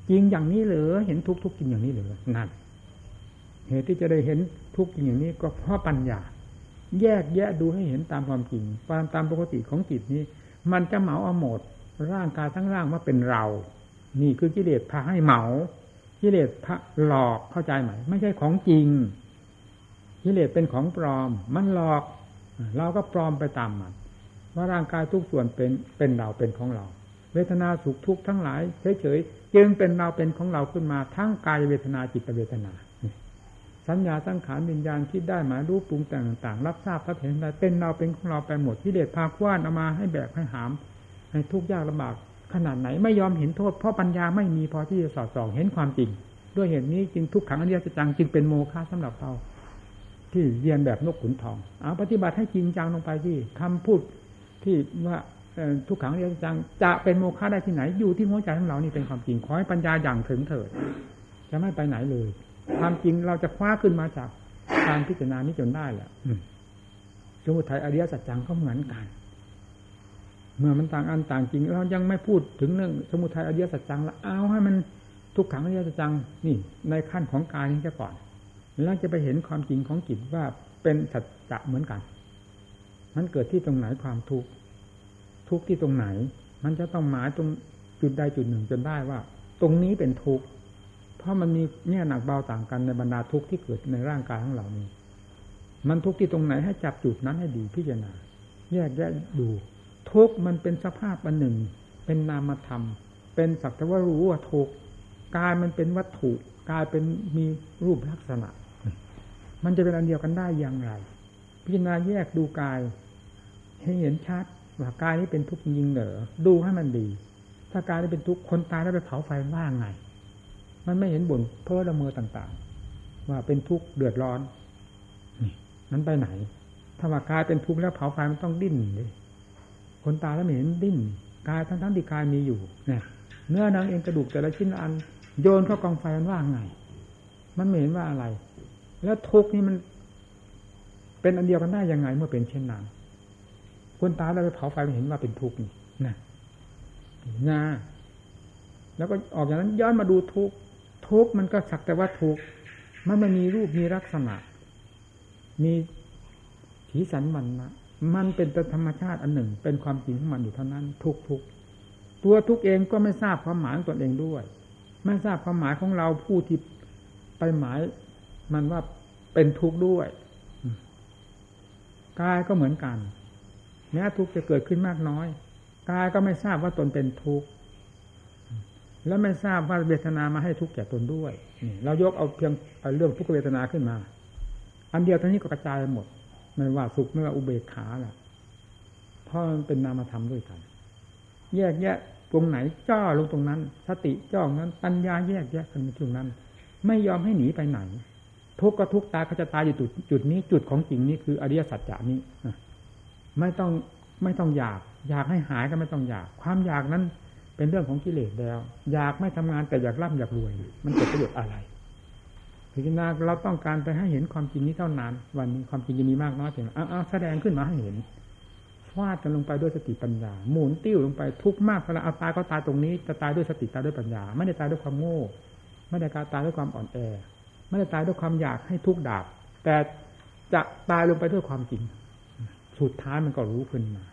จริงอย่างนี้เหรือเห็นทุกทุกจริงอย่างนี้เหรือนั่นเหตุที่จะได้เห็นทุกจริงอย่างนี้ก็เพราะปัญญา แยกแยะดูให้เห็นตามความจริงตามตามปกติของจิตนี้ มันจะเหมาเอาหมด ร่างกายทั้งร่างว่าเป็นเรา นี่คือกิเลสพาให้เหมากิเลสพระหลอกเข้าใจไหมไม่ใช่ของจริงกิเลสเป็นของปลอม มันหลอก เราก็ปลอมไปตามมันว่าร่างกายทุกส่วนเป็นเป็นเราเป็นของเรา เวทนาสุขทุกข์ทั้งหลายเฉยๆจึงเป็นเราเป็นของเราขึ้นมาทั้งกายเวทนาจิตเวทนา สัญญาสังขารวิญญาณคิดได้หมายรูปปรุงแต่งต่างๆ รับทราบรับเห็นได้เป็นเราเป็นของเราไปหมดกิเลสพาคว้านเอามาให้แบกให้หาม ให้ทุกข์ยากลำบากขนาดไหนไม่ยอมเห็นโทษเพราะปัญญาไม่มีพอที่จะสอดส่องเห็นความจริง ด้วยเหตุนี้จึงทุกขังอริจจังจึงเป็นโมฆะสำหรับเราที่เรียนแบบนกขุนทองเอาปฏิบัติให้จริงจังลงไปที่คำพูดที่ว่า ทุกขังอริยสัจจังจะเป็นโมฆะได้ที่ไหน อยู่ที่หัวใจของเรานี่เป็นความจริงขอให้ปัญญาอย่างถึงเถิด จะไม่ไปไหนเลย ความจริงเราจะคว้าขึ้นมาจากการพิจารณานี้จนได้แหละสมุทัยอริยสัจจังก็เหมือนกัน เมื่อมันต่างอันต่างจริง เรายังไม่พูดถึงเรื่อง สมุทัยอริยสัจจังละเอาให้มันทุกขังอริยสัจจังนี่ ในขั้นของกายนี้จะก่อน แล้วจะไปเห็นความจริงของจิตว่าเป็นสัจจะเหมือนกัน มันเกิดที่ตรงไหนความทุกข์ ทุกข์ที่ตรงไหน มันจะต้องหมายตรงจุดใดจุดหนึ่งจนได้ว่า ตรงนี้เป็นทุกข์เพราะมันมีแง่หนักเบาต่างกันในบรรดาทุกข์ที่เกิดในร่างกายของเรานี้ มันทุกข์ที่ตรงไหนให้จับจุดนั้นให้ดีพิจารณาแยกแยะดู ทุกมันเป็นสภาพอันหนึ่ง เป็นนามธรรม เป็นสักแต่ว่ารู้ว่าทุกกายมันเป็นวัตถุกายเป็นมีรูปลักษณะ มันจะเป็นอันเดียวกันได้อย่างไร พิจารณาแยกดูกาย ให้เห็นชัด ว่ากายนี้เป็นทุกข์จริงเหรอดูให้มันดี ถ้ากายนี้เป็นทุกข์คนตายแล้วไปเผาไฟว่าไง มันไม่เห็นบ่นเพ้อละเมอต่างๆ ว่าเป็นทุกข์เดือดร้อนนี่มันไปไหน ถ้าว่ากายเป็นทุกข์แล้วเผาไฟมันต้องดิ้นเลยคนตายแล้วไม่เห็นดิ้นกายทั้งๆที่กายมีอยู่เนี่ยเนื้อหนังเองกระดูกแต่ละชิ้นอัน โยนเข้ากองไฟมันว่าไง มันไม่เห็นว่าอะไร แล้วทุกข์นี่มัน เป็นอันเดียวกันได้ยังไงเมื่อเป็นเช่นนั้น คนตายแล้วไปเผาไฟมันเห็นว่าเป็นทุกข์นี่นะงาแล้วก็ออกจากนั้นย้อนมาดูทุกข์ทุกข์มันก็สักแต่ว่าทุกข์มันไม่มีรูปมีลักษณะ มีผีสันมันนะมันเป็นธรรมชาติอันหนึ่ง เป็นความจริงของมันอยู่เท่านั้น ทุกทุกตัวทุกเองก็ไม่ทราบความหมายของตนเองด้วย ไม่ทราบความหมายของเราผู้ที่ไปหมาย มันว่าเป็นทุกข์ด้วยกายก็เหมือนกัน แม้ทุกข์จะเกิดขึ้นมากน้อยกายก็ไม่ทราบว่าตนเป็นทุกข์แล้วไม่ทราบว่าเวทนามาให้ทุกข์แก่ตนด้วยเรายกเอาเพียงเรื่องทุกขเวทนาขึ้นมา อันเดียวเท่านี้ก็กระจายหมดไม่ว่าสุขไม่ว่าอุเบกขาแหละเพราะมันเป็นนามธรรมด้วยกัน แยกแยะตรงไหนจ้อลงตรงนั้น สติจ้องนั้นปัญญาแยกแยะกันตรงนั้น ไม่ยอมให้หนีไปไหนทุกข์ก็ทุกข์ตายก็จะตายอยู่จุดจุดนี้จุดของจริงนี้คืออริยสัจจานี้ ไม่ต้องไม่ต้องอยาก อยากให้หายก็ไม่ต้องอยาก ความอยากนั้นเป็นเรื่องของกิเลสแล้ว อยากไม่ทำงานแต่อยากร่ำอยากรวย มันเกิดประโยชน์อะไรพิจารณาเราต้องการไปให้เห็นความจริงนี้เท่านั้น วันนี้ความจริงจะมีมากน้อยเพียงอ้าวแสดงขึ้นมาให้เห็นฟาดกันลงไปด้วยสติปัญญา หมุนติ้วลงไปทุกมากเวลาเอาตายก็ตายตรงนี้จะตายด้วยสติตายด้วยปัญญา ไม่ได้ตายด้วยความโง่ ไม่ได้การตายด้วยความอ่อนแอ ไม่ได้ตายด้วยความอยากให้ทุกดาบ แต่จะตายลงไปด้วยความจริง สุดท้ายมันก็รู้ขึ้นมา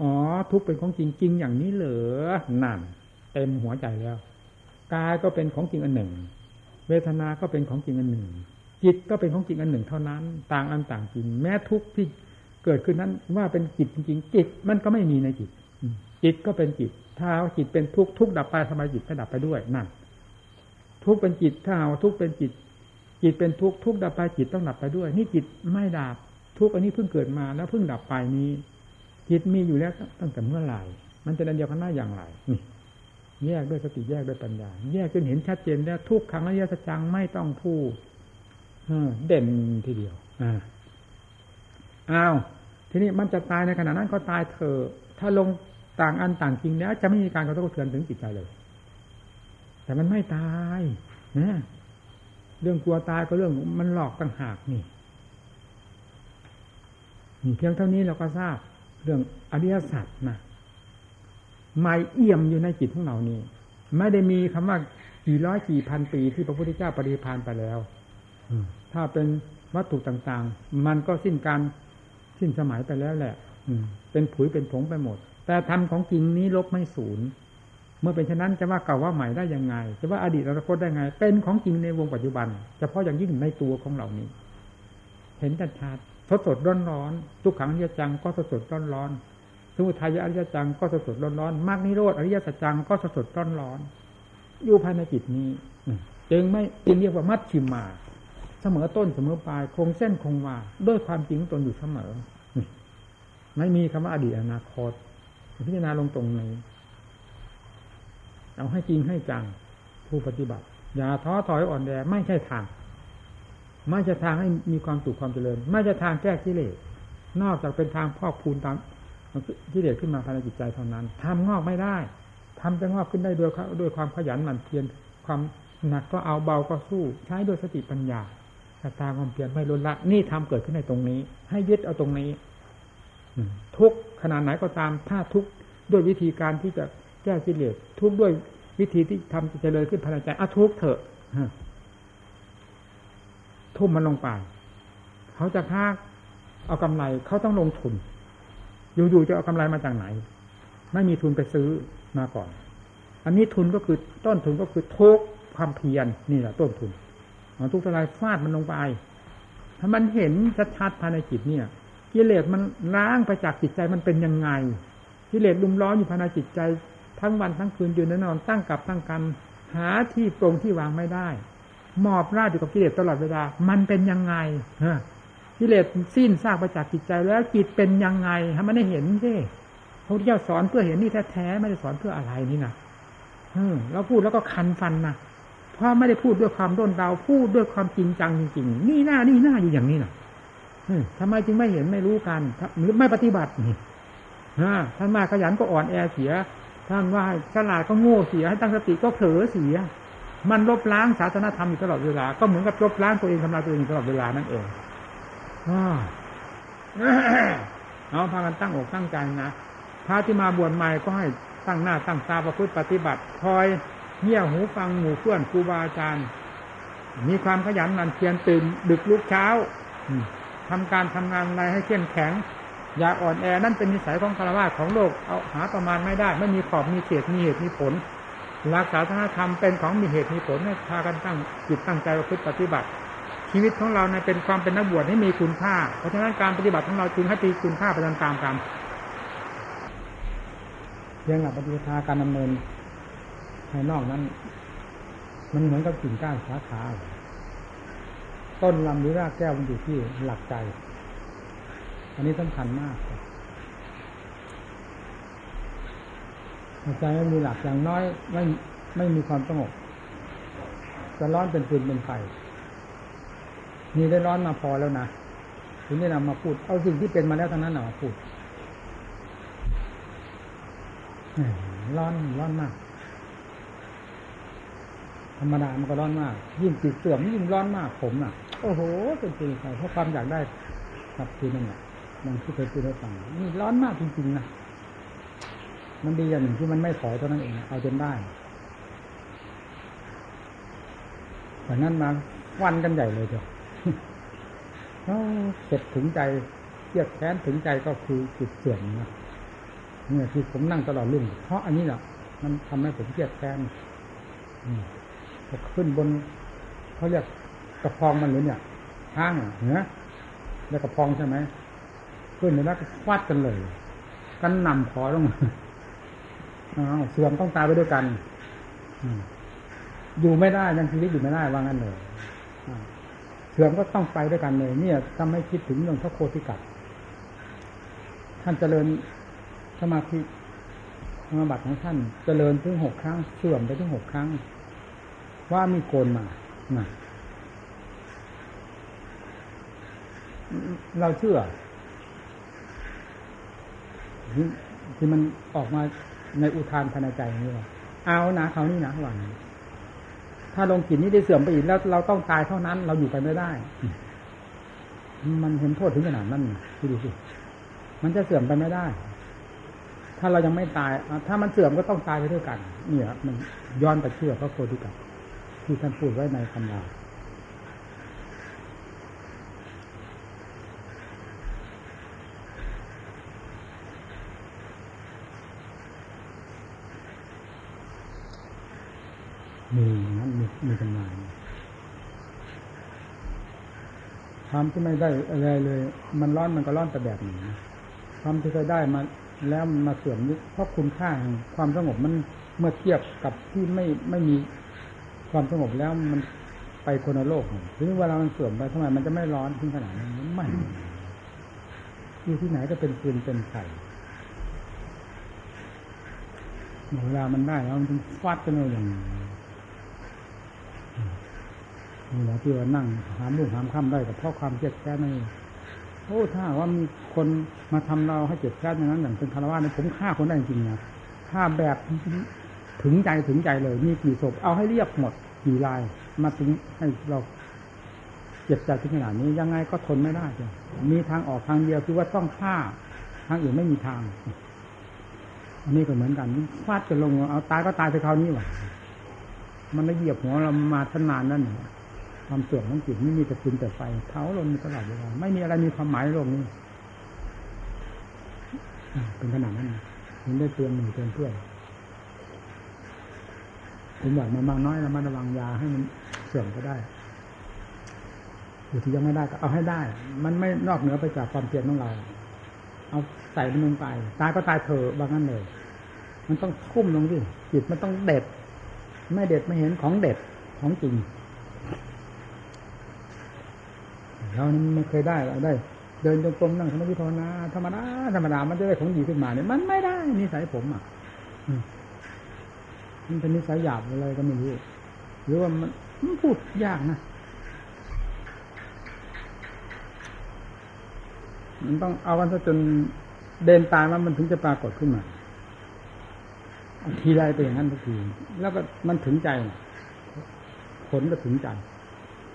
อ๋อ ทุกเป็นของจริงจริงอย่างนี้เหรอนั่นเต็มหัวใจแล้วกายก็เป็นของจริงอันหนึ่ง เวทนาก็เป็นของจริงอันหนึ่ง จิตก็เป็นของจริงอันหนึ่งเท่านั้น ต่างอันต่างจริง แม้ทุกที่เกิดขึ้นนั้นว่าเป็นจิตจริงจิตมันก็ไม่มีในจิตจิตก็เป็นจิต ถ้าจิตเป็นทุกทุกดับไปทำไมจิตไม่ดับไปด้วยนั่นทุกเป็นจิตถ้าเอาทุกเป็นจิต จิตเป็นทุกทุกดับไปจิตต้องดับไปด้วย นี่จิตไม่ดับ ทุกอันนี้เพิ่งเกิดมาแล้วเพิ่งดับไปนี้จิตมีอยู่แล้วตั้งแต่เมื่อไหร่มันจะดันเดียวกันได้อย่างไรนี่แยกด้วยสติแยกด้วยปัญญา แยกจนเห็นชัดเจนแล้วทุกครั้งริยะสัจจังไม่ต้องพูดเด่นทีเดียวอ่าอ้าวทีนี้มันจะตายในขณะนั้นก็ตายเถอะถ้าลงต่างอันต่างจริงแล้วจะไม่มีการกระทบกระเทือนถึงจิตใจเลย แต่มันไม่ตายนะเรื่องกลัวตายก็เรื่องมันหลอกต่างหากนี่ เพียงเท่านี้เราก็ทราบเรื่องอริยสัจนะไม่เอี่ยมอยู่ในจิตของเรานี่ไม่ได้มีคำว่ากี่ร้อยกี่พันปีที่พระพุทธเจ้าปริพานไปแล้วถ้าเป็นวัตถุต่างๆ มันก็สิ้นการสิ้นสมัยไปแล้วแหละเป็นผุยเป็นผงไปหมด แต่ธรรมของจริงนี้ลบไม่สูญเมื่อเป็นฉะนั้นจะว่าเก่าว่าใหม่ได้ยังไง จะว่าอดีตอนาคตได้ไง เป็นของจริงในวงปัจจุบัน เฉพาะอย่างยิ่งในตัวของเหล่านี้ เห็นชัดชัด สดสดร้อนร้อนทุกขังเยจังก็สดสดร้อนร้อนสมุทัยอริยจังก็สดสดร้อนร้อนมรรคนิโรธอริยสัจจังก็สดสดร้อนร้อนอยู่ภายในจิตนี้จึงไม่จึงเรียกว่ามัดชิมมา เสมอต้นเสมอปลายคงเส้นคงวาด้วยความจริงตนอยู่เสมอ ไม่มีคำว่าอดีตอนาคตพิจารณาลงตรงนี้เอาให้จริงให้จังผู้ปฏิบัติ อย่าท้อถอยอ่อนแอไม่ใช่ทาง ไม่ใช่ทางให้มีความสุขความเจริญ ไม่ใช่ทางแก้กิเลสนอกจากเป็นทางพอกพูนตามที่เด็ดขึ้นมาภายในจิตใจเท่านั้นทำงอกไม่ได้ทำจะงอกขึ้นได้ด้วยด้วยความขยันหมั่นเพียรความหนักก็เอาเบาก็สู้ ใช้ด้วยสติปัญญาสตาความเพียรไม่ลดละ นี่ทำเกิดขึ้นในตรงนี้ ให้ยึดเอาตรงนี้ทุกขนาดไหนก็ตามถ้าทุกด้วยวิธีการที่จะแก้กิเลสทุกด้วยวิธีที่ทำจะเจริญขึ้นภายในใจอะทุกเถอะ ทุ่มมันลงไปเขาจะค้าเอากำไรเขาต้องลงทุน อยู่ๆจะเอากำไรมาจากไหน ไม่มีทุนไปซื้อมาก่อน อันนี้ทุนก็คือต้นทุนก็คือทุกความเพียรนี่แหละต้นทุนทุกทลายฟาดมันลงไป ถ้ามันเห็นชัดๆภายในจิตเนี่ยกิเลสมันล้างไปจากจิตใจมันเป็นยังไงกิเลสลุมล้อมอยู่ภายในจิตใจทั้งวันทั้งคืนอยู่นนอนตั้งกับตั้งกันหาที่ตรงที่วางไม่ได้ มอบราดอยู่กับกิเลสตลอดเวลา มันเป็นยังไงฮะกิเลสสิ้นซากไปจากจิตใจแล้วจิตเป็นยังไงให้มันได้เห็นสิพระพุทธเจ้าสอนเพื่อเห็นนี่แท้ๆไม่ได้สอนเพื่ออะไรนี่นะเออเราพูดแล้วก็คันฟันนะเพราะไม่ได้พูดด้วยความด้นเดาพูดด้วยความจริงจังจริงๆ นี่หน้านี่หน้าอยู่อย่างนี้นะทำไมจึงไม่เห็นไม่รู้กันหรือไม่ปฏิบัตินี่ท่านมาขยันก็อ่อนแอเสียท่านว่าฉลาดก็โง่เสียให้ตั้งสติก็เผลอเสีย มันลบล้างศาสนธรรมอยู่ตลอดเวลา ก็เหมือนกับลบล้างตัวเองทำลายตัวเองตลอดเวลานั่นเองเอาพากันตั้งอกตั้งใจนะพระที่มาบวชใหม่ก็ให้ตั้งหน้าตั้งตาประพฤติปฏิบัติคอยเงี่ยหูฟังหมู่เพื่อนครูบาอาจารย์ มีความขยันหมั่นเพียรตื่นดึกลุกเช้าทำการทำงานอะไรให้เข้มแข็ง อย่าอ่อนแอนั่นเป็นนิสัยของคารวะของโลกเอาหาประมาณไม่ได้ ไม่มีขอบมีเขตมีเหตุมีผล รักษาธรรมธรรมเป็นของมีเหตุมีผลให้พากันตั้งจิตตั้งใจประพฤติปฏิบัติ ชีวิตของเราในเป็นความเป็นนักบวชให้มีคุณค่า เพราะฉะนั้นการปฏิบัติของเราจึงให้ตีคุณค่าไปตามตามกันเรื่องหลักปฏิบัติการดำเนินภายนอกนั้น มันเหมือนกับกิ่งก้านสาขาต้นลำหรือรากแก้วมันอยู่ที่หลักใจ อันนี้สำคัญมาก ใจไม่มีหลักอย่างน้อยไม่ไม่มีความสงบจะร้อนเป็นฟืนเป็นไฟมีได้ร้อนมาพอแล้วนะถึงได้นำมาพูด เอาสิ่งที่เป็นมาแล้วทั้งนั้นมาพูดร้อนร้อนมาก ธรรมดามันก็ร้อนมาก ยิ่งจิตเสื่อมยิ่งร้อนมากผมอะ โอ้โหเป็นจริงไปเพราะความอยากได้ครับคือนั่นแหละมันที่เคยพูดให้ฟังนี่ร้อนมากจริงๆนะ มันดีอย่างหนึ่งที่มันไม่ถอยเท่านั้นเอง เอาจนได้แต่นั้นมาวันกันใหญ่เลยเจ้ะเสร็จถึงใจเกียดแค้นถึงใจก็คือจิตเสื่อมนะเนี่ยที่ผมนั่งตลอดรุ่งเพราะอันนี้แหละมันทำให้ผมเครียดแค้นพอขึ้นบนเขาเรียกกระพองมันหรือเนี่ยห้างเหนือแล้วกระพองใช่ไหมขึ้นแล้วก็ฟาดกันเลย กันนำขอลง เสื่อมต้องตายไปด้วยกันอยู่ไม่ได้ยังชีวิตอยู่ไม่ได้ว่างั้นเลยเสื่อมก็ต้องไปด้วยกันเลย เนี่ยทำให้คิดถึงเรื่องพระโคติกัดท่านเจริญสมาธิธรรมบัตของท่านเจริญถึงหกครั้ง เสื่อมไปถึงหกครั้ง ว่ามีโกนมานะเราเชื่อที่มันออกมา ในอุทานภายในใจนี่ว่าเอานะเขานี่นะหวังถ้าลงกินนี้ได้เสื่อมไปอีกแล้วเราต้องตายเท่านั้น เราอยู่ไปไม่ได้ มันเห็นโทษถึงขนาดนั้นดูสิมันจะเสื่อมไปไม่ได้ ถ้าเรายังไม่ตาย ถ้ามันเสื่อมก็ต้องตายไปด้วยกัน เนี่ย มันย้อนไปเชื่อพระโพธิกัตที่ท่านพูดไว้ในคำลา มีนั้นมีมีกันมาความที่ไม่ได้อะไรเลย มันร้อนมันก็ร้อนแต่แบบนี้ความที่เคยได้มาแล้วมาเสื่อมนี้เพราะคุณค่าแห่งความสงบมันเมื่อเทียบกับที่ไม่ไม่มีความสงบแล้วมันไปคนละโลกถึงเวลามันเสื่อมไปทำไมมันจะไม่ร้อนถึงขนาดนั้นไม่อยู่ที่ไหนก็เป็นปืนเป็นไฟเวลามันได้แล้วมันฟาดกันเลยอย่าง นี่แหละที่ว่านั่งหามลูกหามค่ำได้กับเพราะความเจ็บแค้นนี่โอ้ถ้าว่ามีคนมาทำเราให้เจ็บแค้นอย่างนั้นอย่างเป็นคารวะเนี่ยผมฆ่าคนได้จริงนะฆ่าแบบถึงใจถึงใจเลยมีกี่ศพเอาให้เรียบหมดกี่ลายมาถึงให้เราเจ็บใจถึงขนาดนี้ยังไงก็ทนไม่ได้เลยมีทางออกทางเดียวคือว่าต้องฆ่าทางอื่นไม่มีทาง อันนี้ก็เหมือนกันฟาดจะลงเอาตายก็ตายไปคราวนี้ว่ะมันไม่เหยียบหัวเรามาทนานนั่น ความเสื่อมของจิตไม่มีแต่ฟืนแต่ไฟเผาลมตลอดเวลาไม่มีอะไรมีความหมายโลกนี้เป็นขนาดนั้นถึงได้เตือนหนึ่งเตือนเพื่อนผมอกมามากน้อยแล้วมาระวังยาให้มันเสื่อมก็ได้อยู่ที่ยังไม่ได้ก็เอาให้ได้ มันไม่นอกเหนือไปจากความเพียรของเรา เอาใส่มันลงไป ตายก็ตายเถอะบางนั้นเลย มันต้องทุ่มลงสิจิตมันต้องเด็ด ไม่เด็ดไม่เห็นของเด็ดของจริง เราไม่เคยได้เราได้ เดินจงกรมนั่งสมาธิภาวนาธรรมดาธรรมดามันจะได้ของดีขึ้นมาเนี่ยมันไม่ได้นิสัยผมอะมันเป็นนิสัยหยาบอะไรก็ไม่รู้หรือว่ามันมันพูดยากนะมันต้องเอากันซะจนเดินตายแล้วมันถึงจะปรากฏขึ้นมาทีไรเป็นอย่างนั้นทุกที แล้วก็มันถึงใจ ผลก็ถึงใจ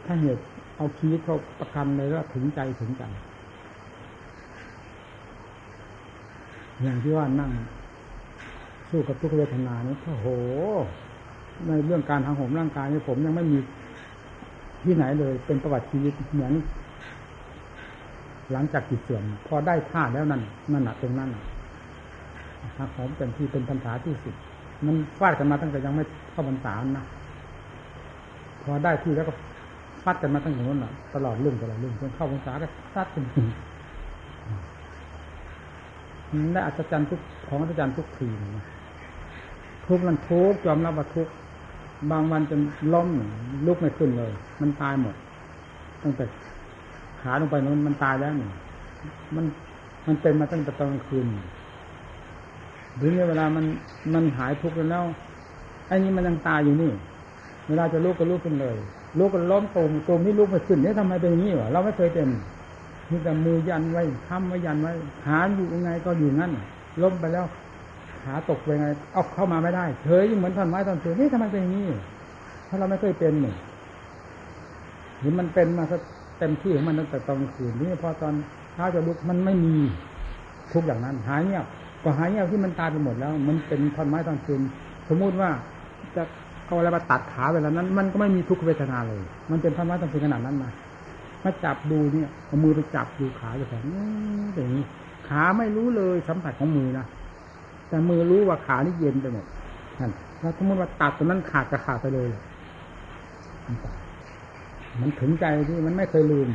ถ้าเหตุ เอาชีวิตเขาประกันเลยว่าถึงใจถึงใจอย่างที่ว่านั่งสู้กับทุกเวทนานี่โอ้โห ในเรื่องการทางผมร่างกายนี่ผมยังไม่มีที่ไหนเลย เป็นประวัติชีวิตเหมือนหลังจากจิตเสื่อมพอได้ท่าแล้วนั่นนั่นหนักตรงนั้นทางผมเป็นที่เป็นปัญหาที่สุดมันฟาดกันมาตั้งแต่ยังไม่เข้าพรรษานะพอได้ที่แล้วก็ ฟาดกันมาตั้งแต่นั้นตลอดเรื่องตลอดเรื่องจนเข้าพรรษาก็ซัดกันได้อัศจรรย์ทุกของอัศจรรย์ทุกทีนะทุกนั้นทุกยอมรับว่าทุกบางวันจนล้มลุกไม่ขึ้นเลย มันตายหมดตั้งแต่ขาลงไปนั้นมันตายแล้วนี่มันมันเป็นมาตั้งแต่ตอนกลางคืนถึงเวลามันมันหายทุกข์แล้วไอ้นี้มันยังตายอยู่นี่ เวลาจะลุกก็ลุกขึ้นเลย ลุกก็ล้มตูมตูมนี่ลุกไม่ขึ้นเนี่ยทำไมเป็นอย่างนี้วะเราไม่เคยเป็นมีแต่มือยันไว้ทำไว้ยันไว้ขาอยู่ยังไงก็อยู่งั้นล้มไปแล้วขาตกไปไงเอาเข้ามาไม่ได้เฉยเหมือนท่อนไม้ท่อนเสือนี่ทำไมเป็นอย่างนี้ถ้าเราไม่เคยเป็นเนี่ยหรือมันเป็นมาเต็มที่ของมันตั้งแต่ตอนคืนนี่พอตอนเช้าจะลุกมันไม่มีทุกอย่างนั้น หายเงียบก็หายเงียบที่มันตายไปหมดแล้ว มันเป็นท่อนไม้ท่อนฟืนสมมุติว่าจะ เอาอะไรมาตัดขาเวลานั้น มันก็ไม่มีทุกเวทนาเลย มันเป็นท่อนไม้ท่อนฟืนขนาดนั้นมามาจับดูเนี่ยเอามือไปจับดูขาจะแบบนี้อย่างนี้ขาไม่รู้เลยสัมผัสของมือนะแต่มือรู้ว่าขานี่เย็นไปหมดนั่นแล้วสมมติว่าตัดตรงนั้นขาดจะขาดไปเลยมันถึงใจที่มันไม่เคยลืม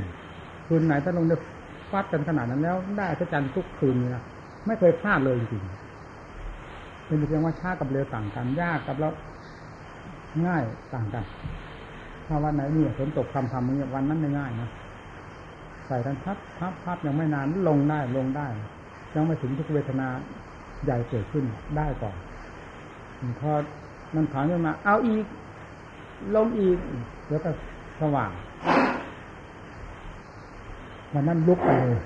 คืนไหนถ้าลงได้ฟัดกันขนาดนั้นแล้ว ได้พระจันทร์ทุกคืนนี่นะไม่เคยพลาดเลยจริงเป็นเพียงว่าช้ากับเร็วต่างกันยากกับแล้ว ง่ายต่างกัน ถ้าวันไหนนี่ฝนตกคำทำนี้วันนั้นไม่ง่ายนะใส่กันพับพับพับยังไม่นานลงได้ลงได้ยังไม่ถึงทุกเวทนาใหญ่เกิดขึ้นได้ก่อนพอมันถอนขึ้นมา เอาอีก ลงอีกแล้วก็สว่างวันนั้นลุกไปเลย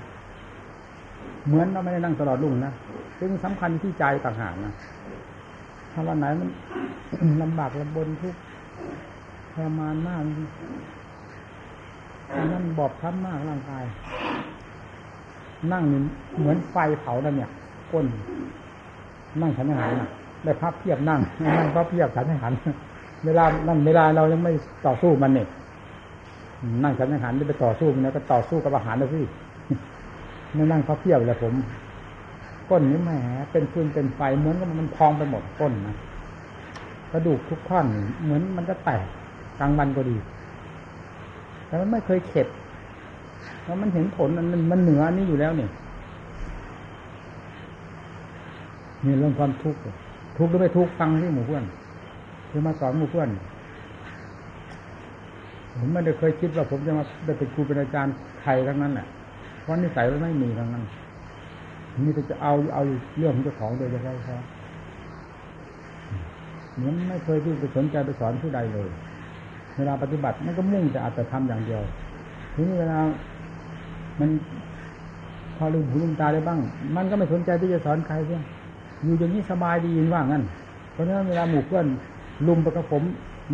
เหมือนเราไม่ได้นั่งตลอดรุ่งนะซึ่งสำคัญที่ใจต่างหากนะ ถ้าวันไหนมันลำบากลำบนทุกทรมานมากนั่นบอบช้ำมากร่างกาย นั่งนี่เหมือนไฟเผาแล้วเนี่ยก้น นั่งฉันอาหารนะได้พับเพียบนั่งนั่งพับเพียบฉันอาหารเวลานั่นเวลาเรายังไม่ต่อสู้มันเนี่ยนั่งฉันอาหารจะไปต่อสู้มันแล้วก็ต่อสู้กับอาหารแล้วสิไม่นั่งพับเพียบเลยผม ก้นนี้แหมเป็นฟืนเป็นไฟเหมือนกับมันพองไปหมดก้นนะกระดูกทุกท่อนเหมือนมันจะแตกกลางวันก็ดี แต่มันไม่เคยเข็ดแล้วมันเห็นผลมันมันเหนือนี่อยู่แล้วเนี่ยนี่เรื่องความทุกข์ทุกข์หรือไม่ทุกข์ฟังที่หมู่เพื่อนคือมาสอนหมู่เพื่อนผมไม่ได้เคยคิดว่าผมจะมาได้เป็นครูเป็นอาจารย์ใครทั้งนั้นแหละเพราะนิสัยมันไม่มีทั้งนั้น นี่จะเอาเอาเรื่องของเจ้าของโดยเฉพาะเขาเหมือนไม่เคยที่ไปสนใจไปสอนผู้ใดเลย เวลาปฏิบัติมันก็มุ่งแต่อาจจะทำอย่างเดียวทีนี้เวลา มัน พอลืมหูลืมตาได้บ้าง มันก็ไม่สนใจที่จะสอนใครเพื่ออยู่อย่างนี้สบายดีว่างั้น เพราะฉะนั้นเวลาหมู่เพื่อนลุมไปกับผม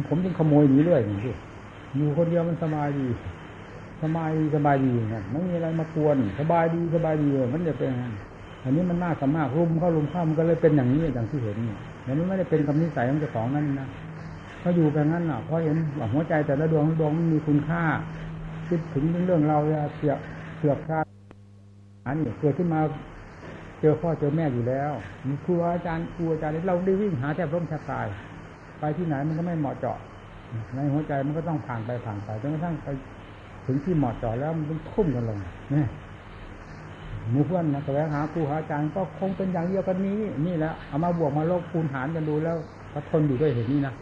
ผมจึงขโมยหนีเรื่อยอย่างนี้อยู่คนเดียวมันสบายดีสบายสบายดีนะไม่มีอะไรมากวนสบายดีสบายดีมันจะเป็น อันนี้มันน่าสมากรุมเข้ารุมเข้ามันก็เลยเป็นอย่างนี้อย่างที่เห็นนี่แต่มันไม่ได้เป็นคำนิสัยของเจ้าของนั่นนะเขาอยู่แบบนั้นอะเพราะเห็นหัวใจแต่ละดวงดวงมันมีคุณค่า คิดถึงเรื่องเราเสียเสือกคาอันนี้เกิดขึ้นมาเจอพ่อเจอแม่อยู่แล้วมีครูอาจารย์ครูอาจารย์เราได้วิ่งหาแทบร่มแทบตาย ไปที่ไหนมันก็ไม่เหมาะเจาะ ในหัวใจมันก็ต้องผ่านไปผ่านไปจนกระทั่งไปถึงที่เหมาะเจาะแล้วมันทุ่มกันลงนี่ มูเพื่อนนะแสวงหาครูหาอาจารย์ก็คงเป็นอย่างเดียวกันนี้ นี่แหละเอามาบวกมาลบคูณหารกันดูแล้วก็ทนอยู่ด้วยเหตุนี้นะ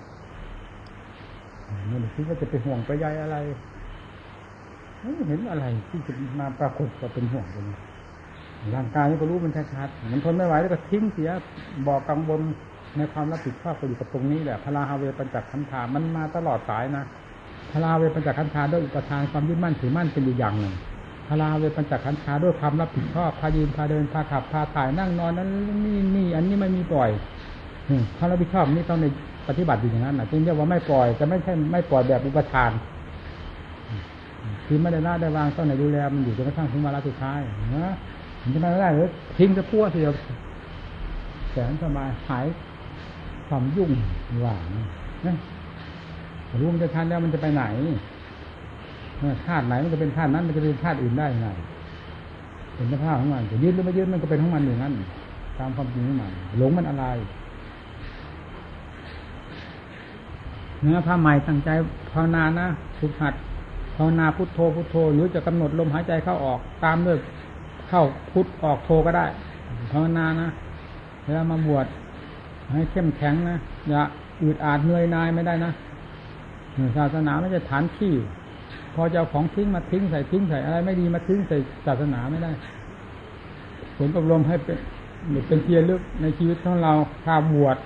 ไม่ได้คิดว่าจะไปห่วงไปใยอะไรเห็นอะไรที่จะมาปรากฏว่าเป็นห่วงเป็นร่างกายนี่ก็รู้มันชัดๆมันทนไม่ไหวแล้วก็ทิ้งเสียบอกกังวลในความรับผิดชอบก็อยู่กับตรงนี้แหละพลาฮาเวปัญจขันธามันมาตลอดสายนะพลาเวปัญจขันธาด้วยอุปทานความยึดมั่นถือมั่นเป็นอีกอย่างหนึ่ง พลาเวปัญจขันธาด้วยความรับผิดชอบพายืนพาเดินพาขับพาถ่ายนั่งนอนนั้นนี่นี่อันนี้ไม่มีปล่อยความรับผิดชอบนี่ต้องในปฏิบัติอยู่อย่างนั้นนะจึงเรียกว่าไม่ปล่อยจะไม่ใช่ไม่ปล่อยแบบอุปทานคือไม่ได้ละได้วางต้องในดูแลมันอยู่จนกระทั่งถึงวาระสุดท้ายนะมันจะไม่ได้หรือทิ้งจะพั่วทีเดียวแสนสบายหายความยุ่งหวางนะรู้มันจะทันแล้วมันจะไปไหน ธาตุไหนมันจะเป็นธาตุนั้นมันจะเป็นธาตุอื่นได้ไงเป็นสภาพของมันจะยืดหรือไม่ยืดมันก็เป็นของมันอย่างนั้น ตามความจริงของมันหลงมันอะไรเนื้อผ้าใหม่ตั้งใจภาวนานะฝึกหัดภาวนาพุทโธพุทโธ หรือจะกำหนดลมหายใจเข้าออกตามด้วยเข้าพุทออกโธก็ได้ภาวนานะเวลามาบวชให้เข้มแข็งนะอย่าอืดอาดเหนื่อยนายไม่ได้นะศาสนาไม่ใช่ฐานที่ พอจะเอาของทิ้งมาทิ้งใส่ทิ้งใส่อะไร ไม่ดีมาทิ้งใส่ศาสนาไม่ได้ผลอบรมให้เป็นเป็นเทียนลึกในชีวิตของเราข้าบวช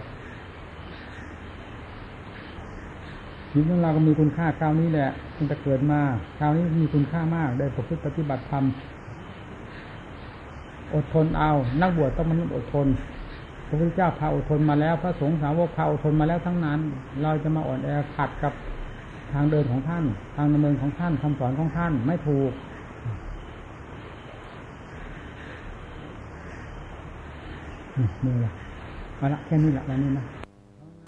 ชีวิตของเราก็มีคุณค่าคราวนี้แหละมันจะเกิดมาคราวนี้มีคุณค่ามาก ได้ประพฤติปฏิบัติธรรมอดทนเอา นักบวชต้องมนุษย์อดทน พระพุทธเจ้าพาอดทนมาแล้ว พระสงฆ์สาวกพาอดทนมาแล้วทั้งนั้น เราจะมาอ่อนแอขัดกับ ทางเดินของท่าน ทางดำเนินของท่านคำสอนของท่านไม่ถูก นี่แหละเอาละแค่นี้แหละวันนี้นะ